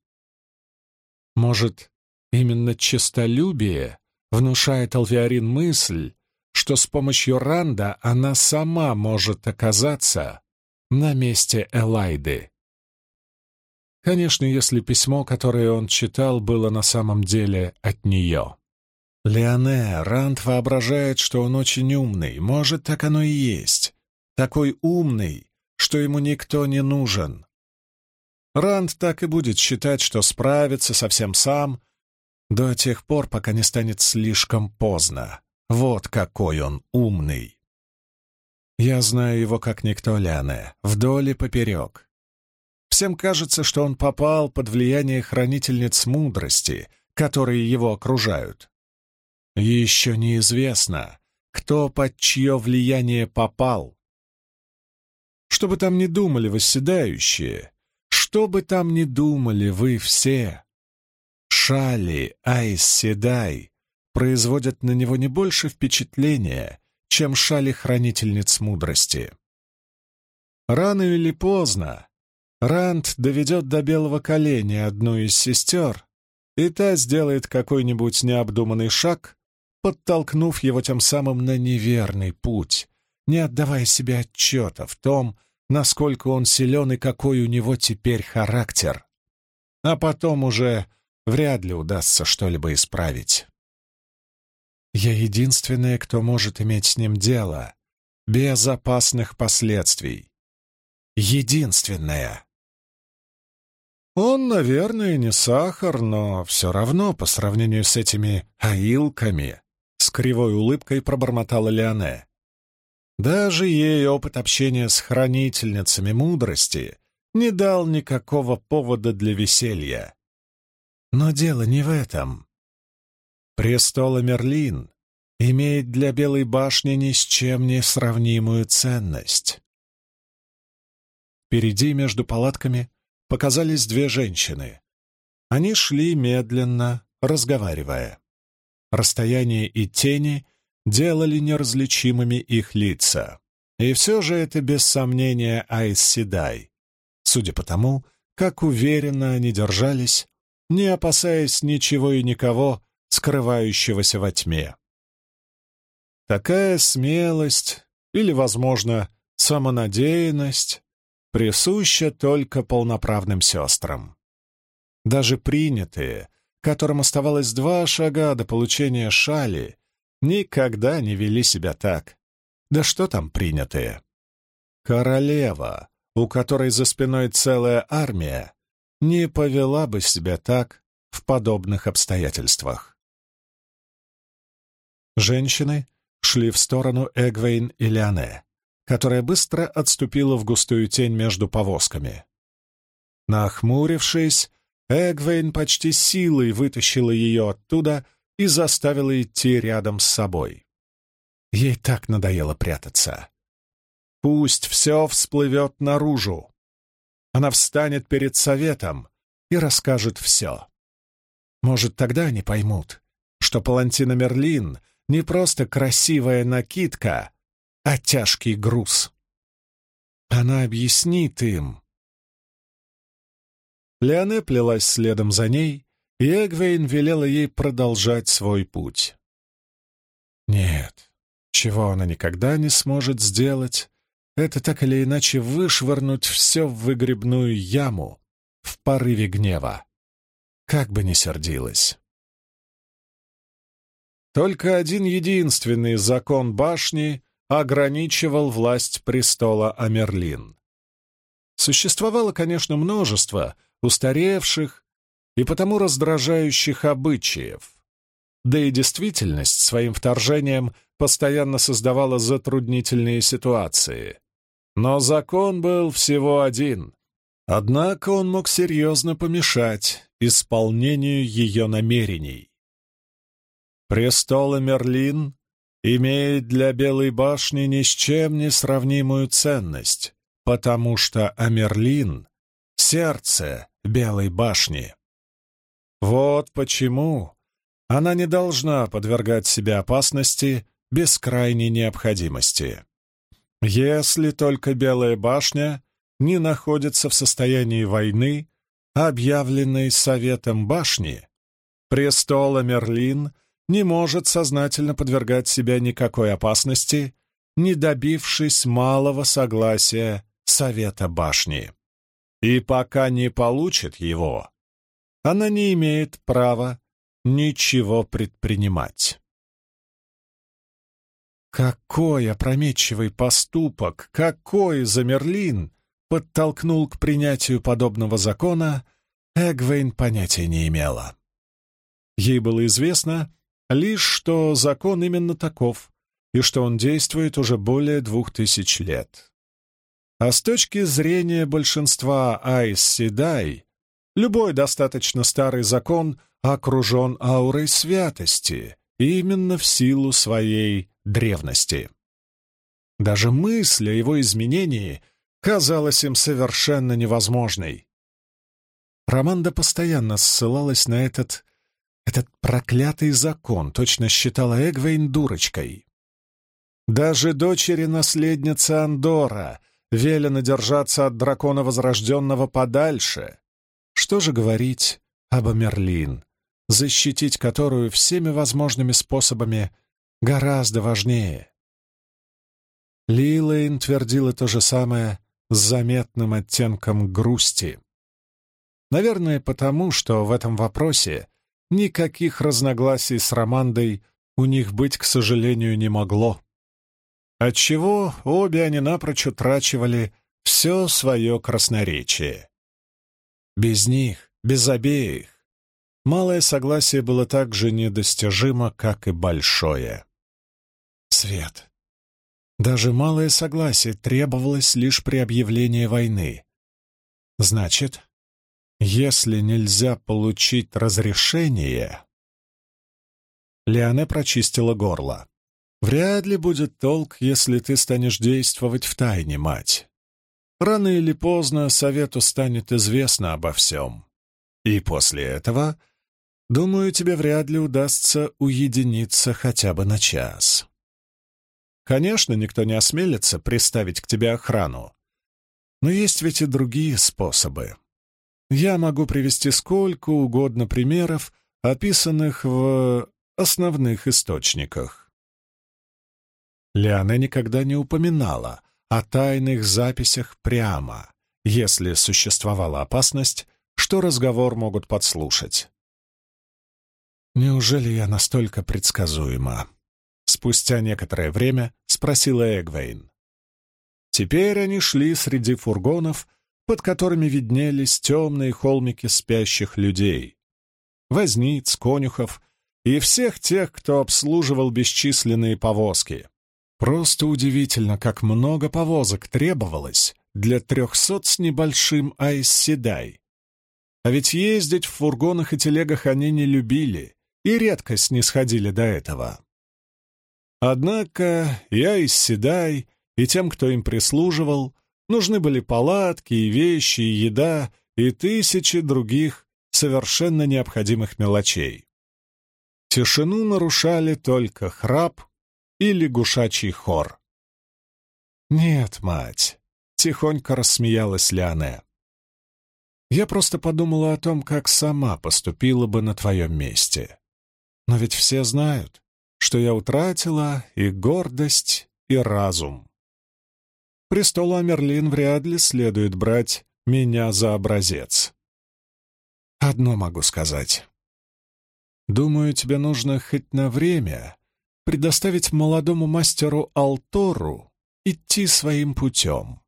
Может, именно честолюбие внушает Алвиарин мысль, что с помощью Ранда она сама может оказаться на месте Элайды. Конечно, если письмо, которое он читал, было на самом деле от нее. Леоне, Ранд воображает, что он очень умный. Может, так оно и есть. Такой умный, что ему никто не нужен. Ранд так и будет считать, что справится совсем сам, до тех пор, пока не станет слишком поздно. Вот какой он умный. Я знаю его как никто, Ляне, вдоль и поперек. Всем кажется, что он попал под влияние хранительниц мудрости, которые его окружают. Еще неизвестно, кто под чье влияние попал. Что бы там ни думали восседающие, что бы там ни думали вы все, Шали, Айс, Седай производят на него не больше впечатления, чем шали хранительниц мудрости. Рано или поздно Ранд доведет до белого коленя одну из сестер, и та сделает какой-нибудь необдуманный шаг, подтолкнув его тем самым на неверный путь, не отдавая себе отчета в том, насколько он силен и какой у него теперь характер. А потом уже вряд ли удастся что-либо исправить. Я единственная, кто может иметь с ним дело, без опасных последствий. Единственная. Он, наверное, не сахар, но все равно по сравнению с этими аилками, с кривой улыбкой пробормотала Леоне. Даже ей опыт общения с хранительницами мудрости не дал никакого повода для веселья. Но дело не в этом. Престола Мерлин имеет для Белой башни ни с чем не сравнимую ценность. Впереди между палатками показались две женщины. Они шли медленно, разговаривая. Расстояние и тени делали неразличимыми их лица. И все же это без сомнения Айс Седай, судя по тому, как уверенно они держались не опасаясь ничего и никого, скрывающегося во тьме. Такая смелость или, возможно, самонадеянность присуща только полноправным сестрам. Даже принятые, которым оставалось два шага до получения шали, никогда не вели себя так. Да что там принятые? Королева, у которой за спиной целая армия, не повела бы себя так в подобных обстоятельствах. Женщины шли в сторону Эгвейн и Лиане, которая быстро отступила в густую тень между повозками. Нахмурившись, Эгвейн почти силой вытащила ее оттуда и заставила идти рядом с собой. Ей так надоело прятаться. Пусть все всплывет наружу. Она встанет перед советом и расскажет все. Может, тогда они поймут, что Палантина Мерлин не просто красивая накидка, а тяжкий груз. Она объяснит им. Леоне плелась следом за ней, и Эгвейн велела ей продолжать свой путь. Нет, чего она никогда не сможет сделать, это так или иначе вышвырнуть все в выгребную яму в порыве гнева. Как бы ни сердилась. Только один единственный закон башни ограничивал власть престола Амерлин. Существовало, конечно, множество устаревших и потому раздражающих обычаев. Да и действительность своим вторжением постоянно создавала затруднительные ситуации. Но закон был всего один. Однако он мог серьезно помешать исполнению ее намерений. Престол Мерлин имеет для Белой башни ни с чем не сравнимую ценность, потому что Амерлин — сердце Белой башни. Вот почему она не должна подвергать себя опасности без крайней необходимости. Если только Белая башня не находится в состоянии войны, объявленной Советом башни, престола Мерлин не может сознательно подвергать себя никакой опасности, не добившись малого согласия Совета башни. И пока не получит его, она не имеет права ничего предпринимать. Какой опрометчивый поступок, какой Замерлин подтолкнул к принятию подобного закона, Эгвейн понятия не имела. Ей было известно лишь, что закон именно таков, и что он действует уже более двух тысяч лет. А с точки зрения большинства Айс Седай, любой достаточно старый закон окружен аурой святости, именно в силу своей древности. Даже мысль о его изменении казалась им совершенно невозможной. Романда постоянно ссылалась на этот... этот проклятый закон, точно считала Эгвейн дурочкой. Даже дочери-наследницы Андора велено держаться от дракона Возрожденного подальше. Что же говорить об Амерлин, защитить которую всеми возможными способами гораздо важнее? Лилейн твердила то же самое с заметным оттенком грусти. Наверное, потому, что в этом вопросе никаких разногласий с Романдой у них быть, к сожалению, не могло. Отчего обе они напрочь утрачивали все свое красноречие. Без них, без обеих, малое согласие было так же недостижимо, как и большое. Свет. Даже малое согласие требовалось лишь при объявлении войны. Значит, если нельзя получить разрешение... Лиане прочистила горло. «Вряд ли будет толк, если ты станешь действовать в тайне, мать. Рано или поздно совету станет известно обо всем. И после этого, думаю, тебе вряд ли удастся уединиться хотя бы на час». Конечно, никто не осмелится приставить к тебе охрану. Но есть ведь и другие способы. Я могу привести сколько угодно примеров, описанных в основных источниках. Лиана никогда не упоминала о тайных записях прямо, если существовала опасность, что разговор могут подслушать. Неужели я настолько предсказуема? Спустя некоторое время спросила Эгвейн. Теперь они шли среди фургонов, под которыми виднелись темные холмики спящих людей. Возниц, конюхов и всех тех, кто обслуживал бесчисленные повозки. Просто удивительно, как много повозок требовалось для трехсот с небольшим айсседай. А ведь ездить в фургонах и телегах они не любили и редко снисходили до этого. Однако я и Седай, и тем, кто им прислуживал, нужны были палатки и вещи, и еда, и тысячи других совершенно необходимых мелочей. Тишину нарушали только храп и лягушачий хор. «Нет, мать», — тихонько рассмеялась Лиане. «Я просто подумала о том, как сама поступила бы на твоем месте. Но ведь все знают, что я утратила и гордость, и разум. Престолу Амерлин вряд ли следует брать меня за образец. Одно могу сказать. Думаю, тебе нужно хоть на время предоставить молодому мастеру Алтору идти своим путем,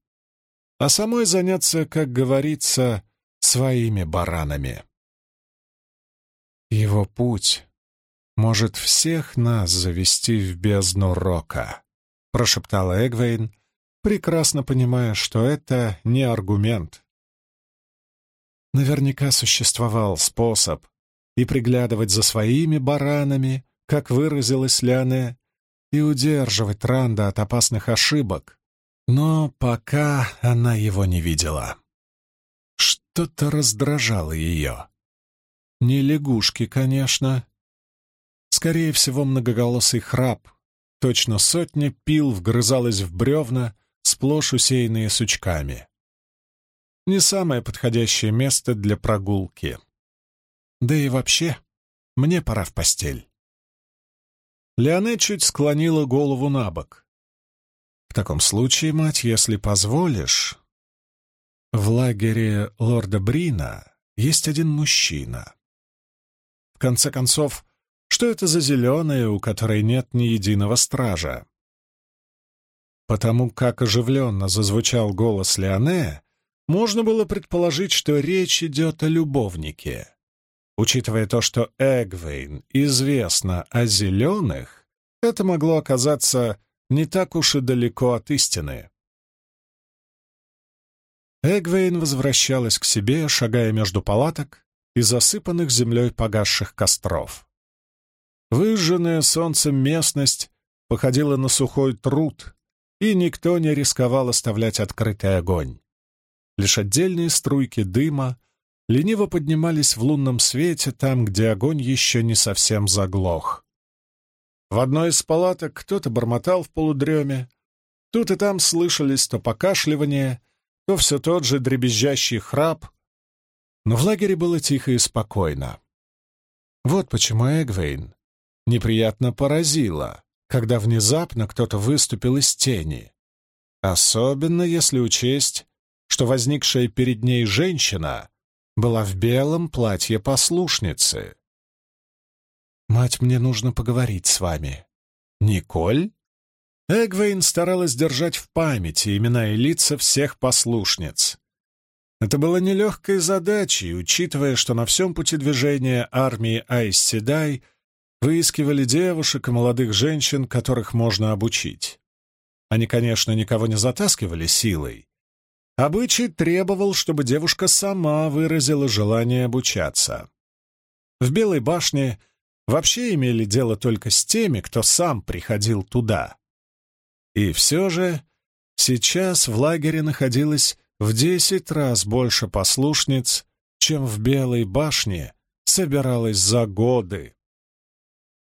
а самой заняться, как говорится, своими баранами. Его путь может всех нас завести в бездну рока», — прошептала Эгвейн, прекрасно понимая, что это не аргумент. Наверняка существовал способ и приглядывать за своими баранами, как выразилась Ляне, и удерживать Ранда от опасных ошибок, но пока она его не видела. Что-то раздражало ее. Не лягушки, конечно, Скорее всего, многоголосый храп. Точно сотня пил вгрызалась в бревна, сплошь усеянные сучками. Не самое подходящее место для прогулки. Да и вообще, мне пора в постель. Леоне чуть склонила голову на бок. «В таком случае, мать, если позволишь...» В лагере лорда Брина есть один мужчина. В конце концов, что это за зеленая, у которой нет ни единого стража? Потому как оживленно зазвучал голос Леоне, можно было предположить, что речь идет о любовнике. Учитывая то, что Эгвейн известно о зеленых, это могло оказаться не так уж и далеко от истины. Эгвейн возвращалась к себе, шагая между палаток и засыпанных землей погасших костров. Выжженная солнцем местность походила на сухой труд, и никто не рисковал оставлять открытый огонь. Лишь отдельные струйки дыма лениво поднимались в лунном свете там, где огонь еще не совсем заглох. В одной из палаток кто-то бормотал в полудреме, тут и там слышались то покашливание, то все тот же дребезжащий храп, но в лагере было тихо и спокойно. Вот почему Эгвейн неприятно поразила, когда внезапно кто-то выступил из тени. Особенно если учесть, что возникшая перед ней женщина была в белом платье послушницы. «Мать, мне нужно поговорить с вами». «Николь?» Эгвейн старалась держать в памяти имена и лица всех послушниц. Это было нелегкой задачей, учитывая, что на всем пути движения армии Айс-Седай выискивали девушек и молодых женщин, которых можно обучить. Они, конечно, никого не затаскивали силой. Обычай требовал, чтобы девушка сама выразила желание обучаться. В Белой башне вообще имели дело только с теми, кто сам приходил туда. И все же сейчас в лагере находилось в десять раз больше послушниц, чем в Белой башне собиралось за годы.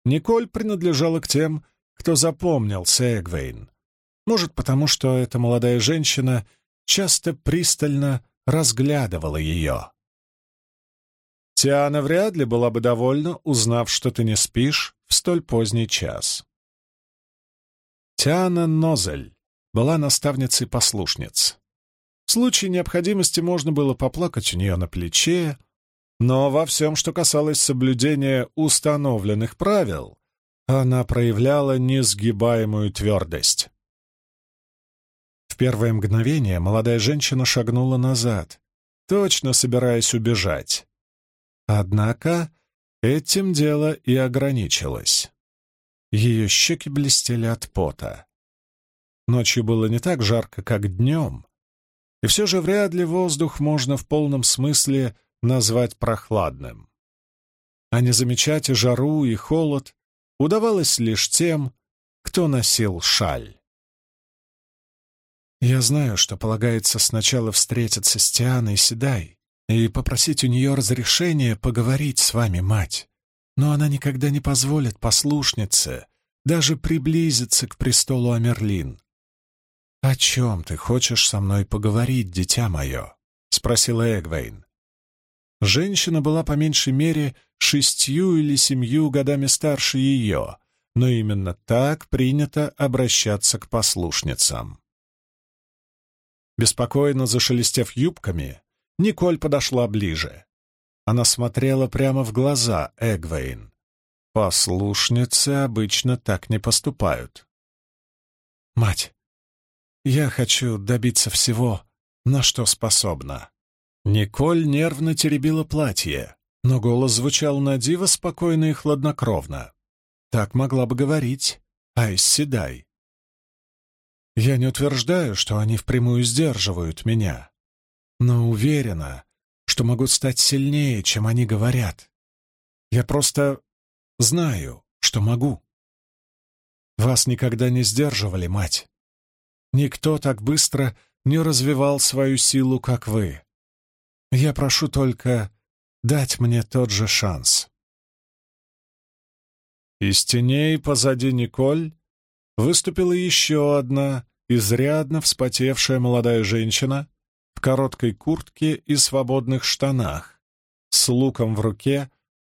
Николь принадлежала к тем, кто запомнился Эгвейн. Может, потому что эта молодая женщина часто пристально разглядывала ее. Тиана вряд ли была бы довольна, узнав, что ты не спишь в столь поздний час. Тиана Нозель была наставницей послушниц. В случае необходимости можно было поплакать у нее на плече, но во всем, что касалось соблюдения установленных правил, она проявляла несгибаемую твердость. В первое мгновение молодая женщина шагнула назад, точно собираясь убежать. Однако этим дело и ограничилось. Ее щеки блестели от пота. Ночью было не так жарко, как днем, и все же вряд ли воздух можно в полном смысле назвать прохладным. А не замечать жару, и холод удавалось лишь тем, кто носил шаль. «Я знаю, что полагается сначала встретиться с Тианой Седай и попросить у нее разрешения поговорить с вами, мать, но она никогда не позволит послушнице даже приблизиться к престолу Амерлин. «О чем ты хочешь со мной поговорить, дитя мое?» — спросила Эгвейн. Женщина была по меньшей мере шестью или семью годами старше ее, но именно так принято обращаться к послушницам. Беспокойно зашелестев юбками, Николь подошла ближе. Она смотрела прямо в глаза Эгвейн. Послушницы обычно так не поступают. «Мать, я хочу добиться всего, на что способна». Николь нервно теребила платье, но голос звучал на диво спокойно и хладнокровно. Так могла бы говорить Айс Седай. Я не утверждаю, что они впрямую сдерживают меня, но уверена, что могут стать сильнее, чем они говорят. Я просто знаю, что могу. Вас никогда не сдерживали, мать. Никто так быстро не развивал свою силу, как вы. Я прошу только дать мне тот же шанс. Из теней позади Николь выступила еще одна, изрядно вспотевшая молодая женщина в короткой куртке и свободных штанах, с луком в руке,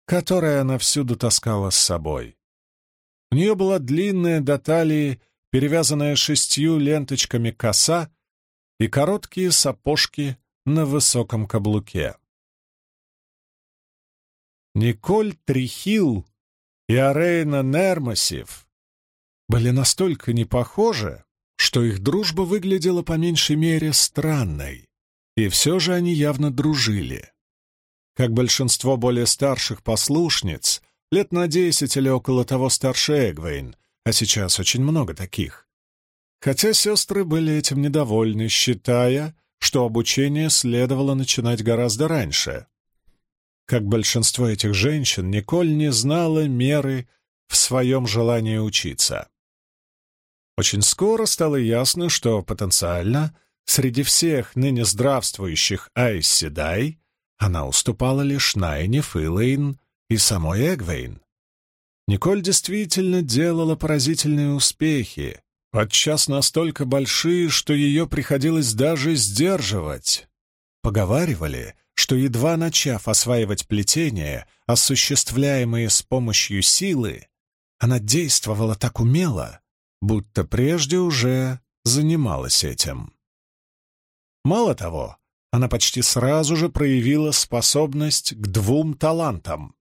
который она всюду таскала с собой. У нее была длинная до талии, перевязанная шестью ленточками коса и короткие сапожки на высоком каблуке. Николь Трихил и Арейна Нермосив были настолько не похожи, что их дружба выглядела по меньшей мере странной. И все же они явно дружили. Как большинство более старших послушниц, лет на десять или около того старше Эгвейн, а сейчас очень много таких. Хотя сестры были этим недовольны, считая, что обучение следовало начинать гораздо раньше. Как большинство этих женщин, Николь не знала меры в своем желании учиться. Очень скоро стало ясно, что потенциально среди всех ныне здравствующих Айсседай она уступала лишь Найне, Филейн и самой Эгвейн. Николь действительно делала поразительные успехи, подчас настолько большие, что ее приходилось даже сдерживать. Поговаривали, что, едва начав осваивать плетения, осуществляемые с помощью силы, она действовала так умело, будто прежде уже занималась этим. Мало того, она почти сразу же проявила способность к двум талантам.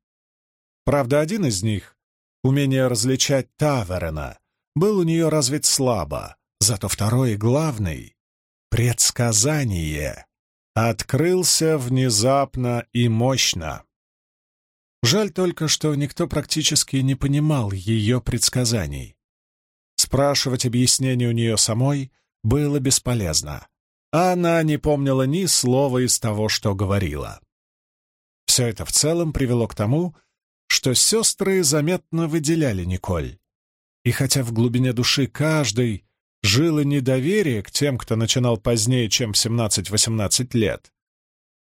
Правда, один из них, умение различать Таверена, был у нее развит слабо, зато второй главный — предсказание — открылся внезапно и мощно. Жаль только, что никто практически не понимал ее предсказаний. Спрашивать объяснение у нее самой было бесполезно. Она не помнила ни слова из того, что говорила. Все это в целом привело к тому, что сестры заметно выделяли Николь. И хотя в глубине души каждой жило недоверие к тем, кто начинал позднее, чем в 17-18 лет,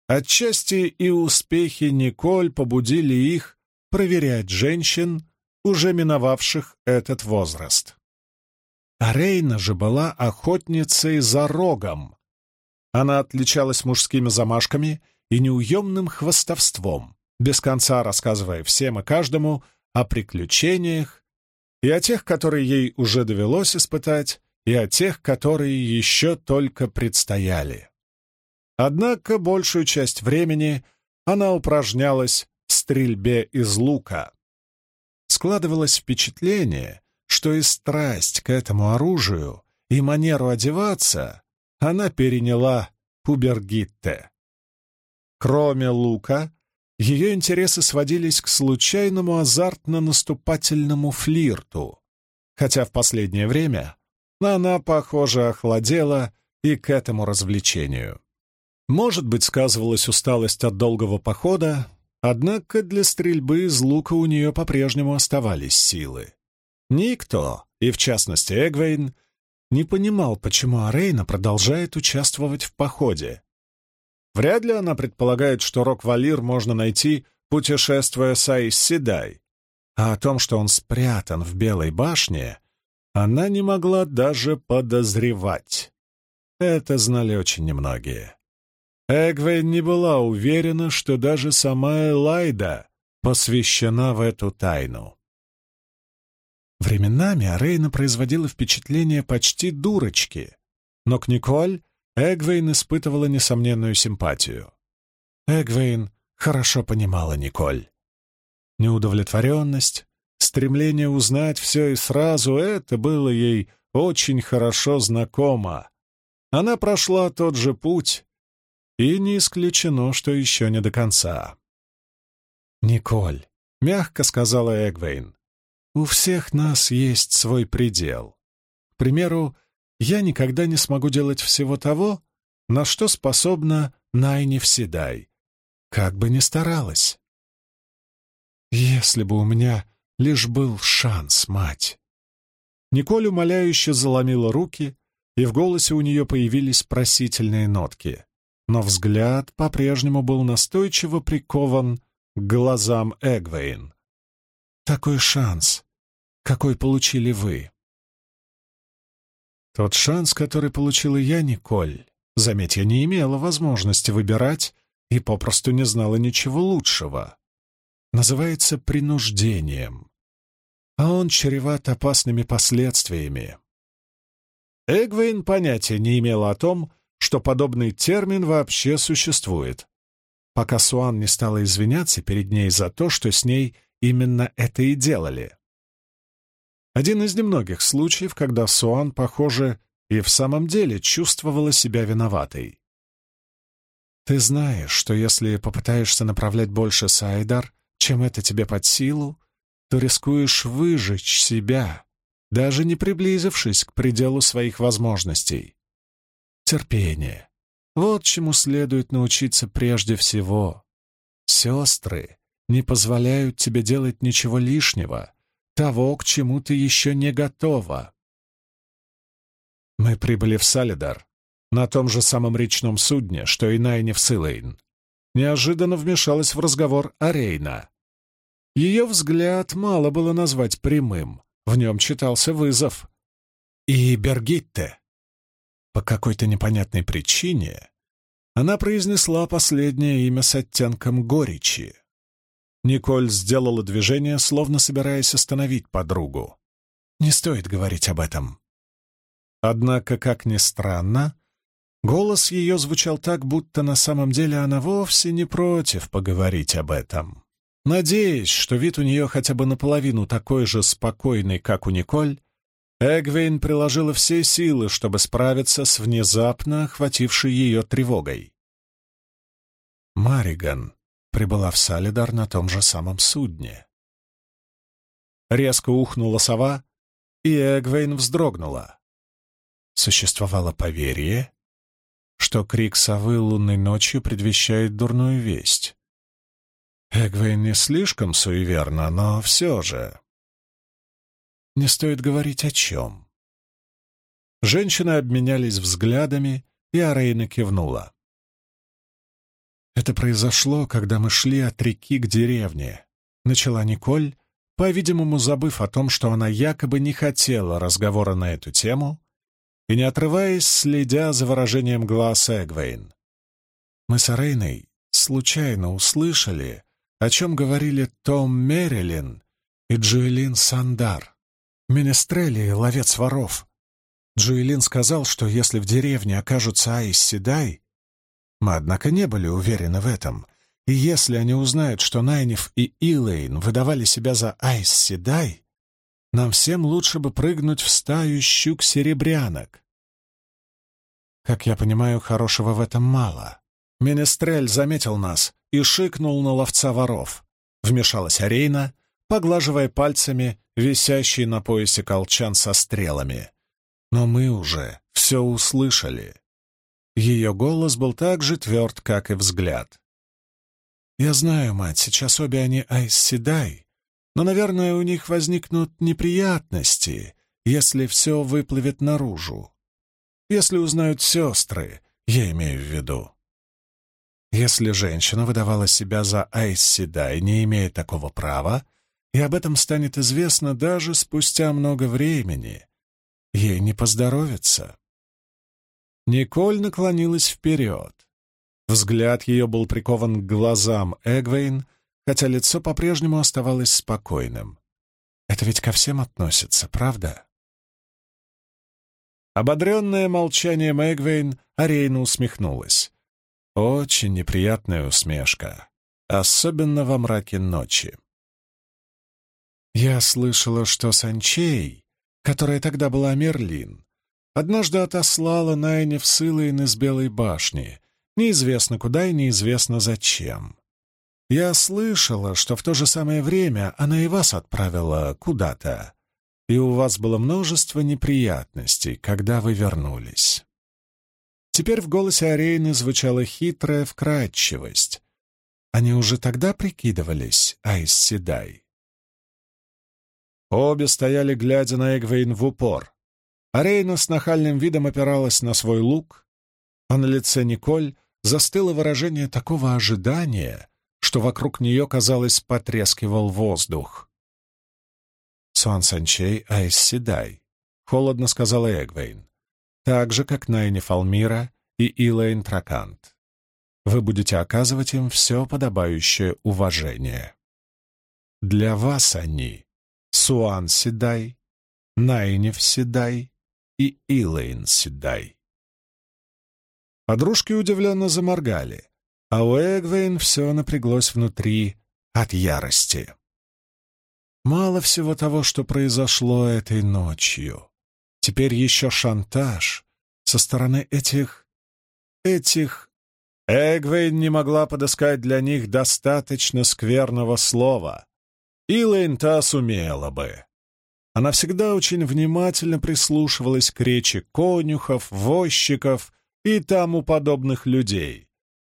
отчасти и успехи Николь побудили их проверять женщин, уже миновавших этот возраст. А Рейна же была охотницей за рогом. Она отличалась мужскими замашками и неуемным хвостовством, без конца рассказывая всем и каждому о приключениях, и о тех, которые ей уже довелось испытать, и о тех, которые еще только предстояли. Однако большую часть времени она упражнялась в стрельбе из лука. Складывалось впечатление, что и страсть к этому оружию, и манеру одеваться она переняла у Бергитте. Кроме лука, ее интересы сводились к случайному азартно-наступательному флирту, хотя в последнее время она, похоже, охладела и к этому развлечению. Может быть, сказывалась усталость от долгого похода, однако для стрельбы из лука у нее по-прежнему оставались силы. Никто, и в частности Эгвейн, не понимал, почему Арейна продолжает участвовать в походе, Вряд ли она предполагает, что Рок-Валир можно найти, путешествуя с Айс-Седай. А о том, что он спрятан в Белой башне, она не могла даже подозревать. Это знали очень немногие. Эгвейн не была уверена, что даже сама Элайда посвящена в эту тайну. Временами Арейна производила впечатление почти дурочки, но к Николь Эгвейн испытывала несомненную симпатию. Эгвейн хорошо понимала Николь. Неудовлетворенность, стремление узнать все и сразу — это было ей очень хорошо знакомо. Она прошла тот же путь, и не исключено, что еще не до конца. «Николь», — мягко сказала Эгвейн, — «у всех нас есть свой предел. К примеру, я никогда не смогу делать всего того, на что способна Найни Вседай, как бы ни старалась. Если бы у меня лишь был шанс, мать. Николь умоляюще заломила руки, и в голосе у нее появились просительные нотки, но взгляд по-прежнему был настойчиво прикован к глазам Эгвейн. «Такой шанс, какой получили вы. Тот шанс, который получила я, Николь, заметь, я не имела возможности выбирать и попросту не знала ничего лучшего. Называется принуждением. А он чреват опасными последствиями. Эгвейн понятия не имела о том, что подобный термин вообще существует, пока Суан не стала извиняться перед ней за то, что с ней именно это и делали. Один из немногих случаев, когда Суан, похоже, и в самом деле чувствовала себя виноватой. «Ты знаешь, что если попытаешься направлять больше Сайдар, чем это тебе под силу, то рискуешь выжечь себя, даже не приблизившись к пределу своих возможностей. Терпение. Вот чему следует научиться прежде всего. Сестры не позволяют тебе делать ничего лишнего, того, к чему ты еще не готова. Мы прибыли в Салидар, на том же самом речном судне, что и Найни в Силейн. Неожиданно вмешалась в разговор Арейна. Ее взгляд мало было назвать прямым, в нем читался вызов. И Бергитте. По какой-то непонятной причине она произнесла последнее имя с оттенком горечи. Николь сделала движение, словно собираясь остановить подругу. «Не стоит говорить об этом». Однако, как ни странно, голос ее звучал так, будто на самом деле она вовсе не против поговорить об этом. Надеясь, что вид у нее хотя бы наполовину такой же спокойный, как у Николь, Эгвейн приложила все силы, чтобы справиться с внезапно охватившей ее тревогой. Мариган прибыла в Салидар на том же самом судне. Резко ухнула сова, и Эгвейн вздрогнула. Существовало поверье, что крик совы лунной ночью предвещает дурную весть. Эгвейн не слишком суеверна, но все же. Не стоит говорить о чем. Женщины обменялись взглядами, и Арейна кивнула. «Это произошло, когда мы шли от реки к деревне», — начала Николь, по-видимому, забыв о том, что она якобы не хотела разговора на эту тему, и не отрываясь, следя за выражением глаз Эгвейн. «Мы с Арейной случайно услышали, о чем говорили Том Мерилин и Джуэлин Сандар. Менестрели — ловец воров. Джуэлин сказал, что если в деревне окажутся Айс Седай, мы, однако, не были уверены в этом, и если они узнают, что Найниф и Илэйн выдавали себя за Айс Седай, нам всем лучше бы прыгнуть в стаю щук-серебрянок. Как я понимаю, хорошего в этом мало. Менестрель заметил нас и шикнул на ловца воров. Вмешалась Арейна, поглаживая пальцами висящий на поясе колчан со стрелами. Но мы уже все услышали. Ее голос был так же тверд, как и взгляд. «Я знаю, мать, сейчас обе они айсседай, но, наверное, у них возникнут неприятности, если все выплывет наружу. Если узнают сестры, я имею в виду. Если женщина выдавала себя за Айсседай, не имея такого права, и об этом станет известно даже спустя много времени, ей не поздоровится. Николь наклонилась вперед. Взгляд ее был прикован к глазам Эгвейн, хотя лицо по-прежнему оставалось спокойным. Это ведь ко всем относится, правда? Ободренное молчанием Эгвейн, Арейна усмехнулась. Очень неприятная усмешка, особенно во мраке ночи. Я слышала, что Санчей, которая тогда была Мерлин, однажды отослала Найне в Сылайн из Белой башни, неизвестно куда и неизвестно зачем. Я слышала, что в то же самое время она и вас отправила куда-то, и у вас было множество неприятностей, когда вы вернулись. Теперь в голосе Арейны звучала хитрая вкрадчивость. Они уже тогда прикидывались, Айс Седай. Обе стояли, глядя на Эгвейн в упор. Арейна с нахальным видом опиралась на свой лук, а на лице Николь застыло выражение такого ожидания, что вокруг нее, казалось, потрескивал воздух. «Суан Санчей Айс Седай», — холодно сказала Эгвейн так же, как Найни Фалмира и Илэйн Тракант. Вы будете оказывать им все подобающее уважение. Для вас они — Суан Седай, Найнев Седай и Илэйн Седай. Подружки удивленно заморгали, а у Эгвейн все напряглось внутри от ярости. Мало всего того, что произошло этой ночью. Теперь еще шантаж со стороны этих... этих... Эгвейн не могла подыскать для них достаточно скверного слова. Илэйн та сумела бы. Она всегда очень внимательно прислушивалась к речи конюхов, возчиков и тому подобных людей.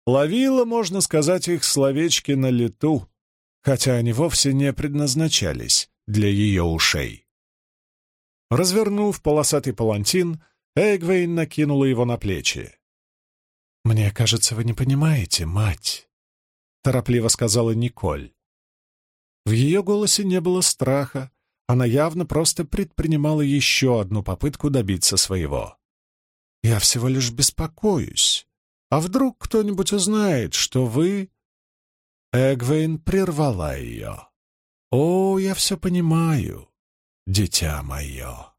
Ловила, можно сказать, их словечки на лету, хотя они вовсе не предназначались для ее ушей. Развернув полосатый палантин, Эгвейн накинула его на плечи. «Мне кажется, вы не понимаете, мать», — торопливо сказала Николь. В ее голосе не было страха, она явно просто предпринимала еще одну попытку добиться своего. «Я всего лишь беспокоюсь. А вдруг кто-нибудь узнает, что вы...» Эгвейн прервала ее. «О, я все понимаю, дитя мое».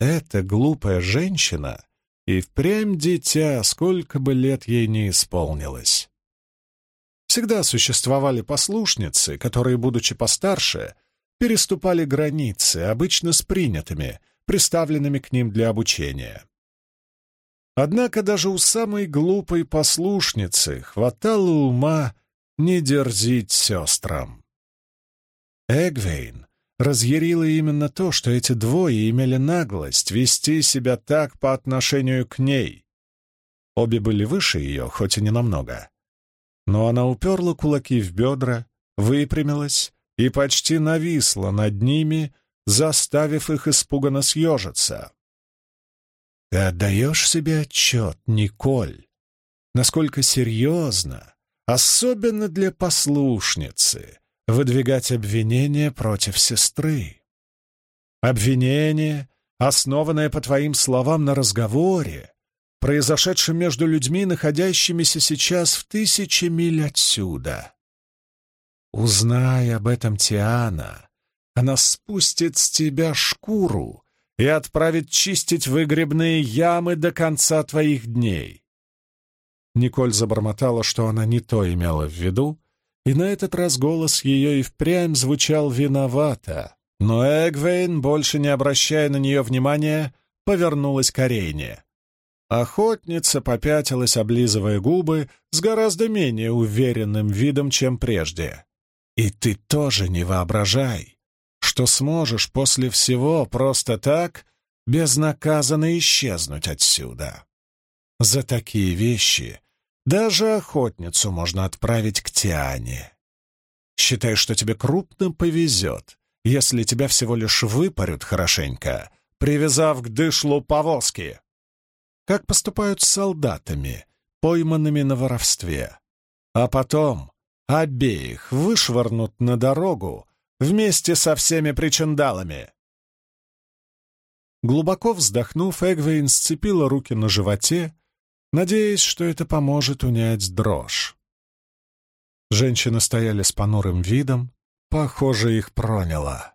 Эта глупая женщина и впрямь дитя, сколько бы лет ей не исполнилось. Всегда существовали послушницы, которые, будучи постарше, переступали границы, обычно с принятыми, приставленными к ним для обучения. Однако даже у самой глупой послушницы хватало ума не дерзить сестрам. Эгвейн разъярило именно то, что эти двое имели наглость вести себя так по отношению к ней. Обе были выше ее, хоть и не намного. Но она уперла кулаки в бедра, выпрямилась и почти нависла над ними, заставив их испуганно съежиться. «Ты отдаешь себе отчет, Николь, насколько серьезно, особенно для послушницы, выдвигать обвинение против сестры. Обвинение, основанное, по твоим словам, на разговоре, произошедшем между людьми, находящимися сейчас в тысячи миль отсюда. Узнай об этом Тиана, она спустит с тебя шкуру и отправит чистить выгребные ямы до конца твоих дней. Николь забормотала, что она не то имела в виду, и на этот раз голос ее и впрямь звучал виновато. Но Эгвейн, больше не обращая на нее внимания, повернулась к арене. Охотница попятилась, облизывая губы, с гораздо менее уверенным видом, чем прежде. «И ты тоже не воображай, что сможешь после всего просто так безнаказанно исчезнуть отсюда. За такие вещи даже охотницу можно отправить к Тиане. Считай, что тебе крупно повезет, если тебя всего лишь выпарют хорошенько, привязав к дышлу повозки. Как поступают с солдатами, пойманными на воровстве. А потом обеих вышвырнут на дорогу вместе со всеми причиндалами. Глубоко вздохнув, Эгвейн сцепила руки на животе надеясь, что это поможет унять дрожь. Женщины стояли с понурым видом, похоже, их проняло.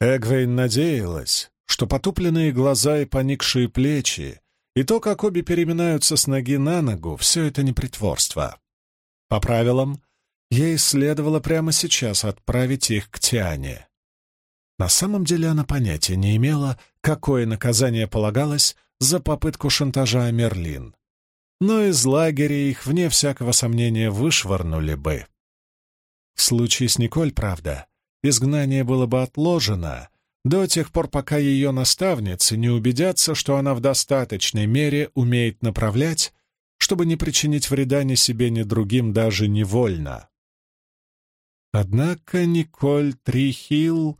Эгвейн надеялась, что потупленные глаза и поникшие плечи, и то, как обе переминаются с ноги на ногу, все это не притворство. По правилам, ей следовало прямо сейчас отправить их к Тиане. На самом деле она понятия не имела, какое наказание полагалось за попытку шантажа Мерлин но из лагеря их, вне всякого сомнения, вышвырнули бы. В случае с Николь, правда, изгнание было бы отложено до тех пор, пока ее наставницы не убедятся, что она в достаточной мере умеет направлять, чтобы не причинить вреда ни себе, ни другим даже невольно. Однако Николь Трихил,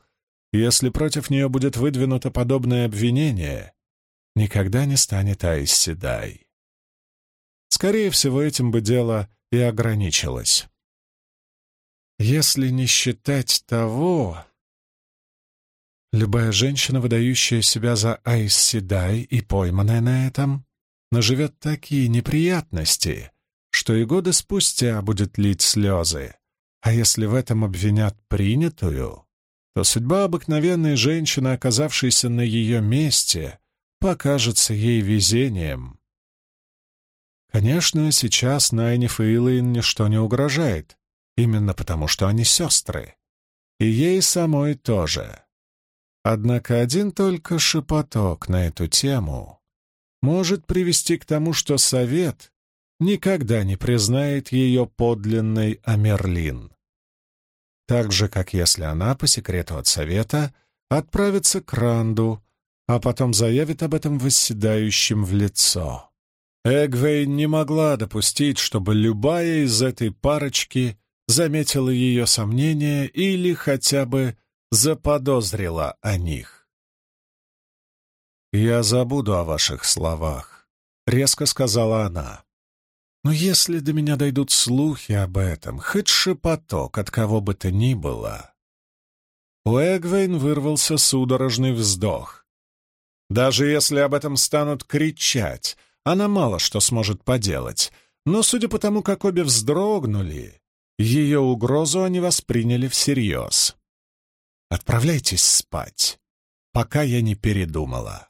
если против нее будет выдвинуто подобное обвинение, никогда не станет Айсседай. Скорее всего, этим бы дело и ограничилось. Если не считать того... Любая женщина, выдающая себя за Айс Седай и пойманная на этом, наживет такие неприятности, что и годы спустя будет лить слезы. А если в этом обвинят принятую, то судьба обыкновенной женщины, оказавшейся на ее месте, покажется ей везением. Конечно, сейчас Найниф и Илайн ничто не угрожает, именно потому что они сестры. И ей самой тоже. Однако один только шепоток на эту тему может привести к тому, что Совет никогда не признает ее подлинной Амерлин. Так же, как если она по секрету от Совета отправится к Ранду, а потом заявит об этом восседающим в лицо. Эгвейн не могла допустить, чтобы любая из этой парочки заметила ее сомнения или хотя бы заподозрила о них. «Я забуду о ваших словах», — резко сказала она. «Но если до меня дойдут слухи об этом, хоть шепоток от кого бы то ни было...» У Эгвейн вырвался судорожный вздох. Даже если об этом станут кричать, она мало что сможет поделать, но, судя по тому, как обе вздрогнули, ее угрозу они восприняли всерьез. «Отправляйтесь спать, пока я не передумала».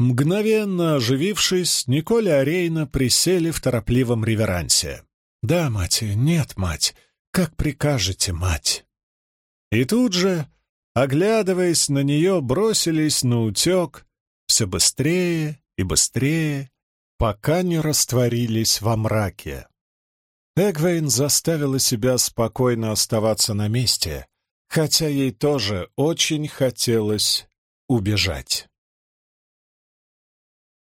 Мгновенно оживившись, Николь и Арейна присели в торопливом реверансе. «Да, мать, нет, мать, как прикажете, мать». И тут же, оглядываясь на нее, бросились на утек все быстрее и быстрее, пока не растворились во мраке. Эгвейн заставила себя спокойно оставаться на месте, хотя ей тоже очень хотелось убежать.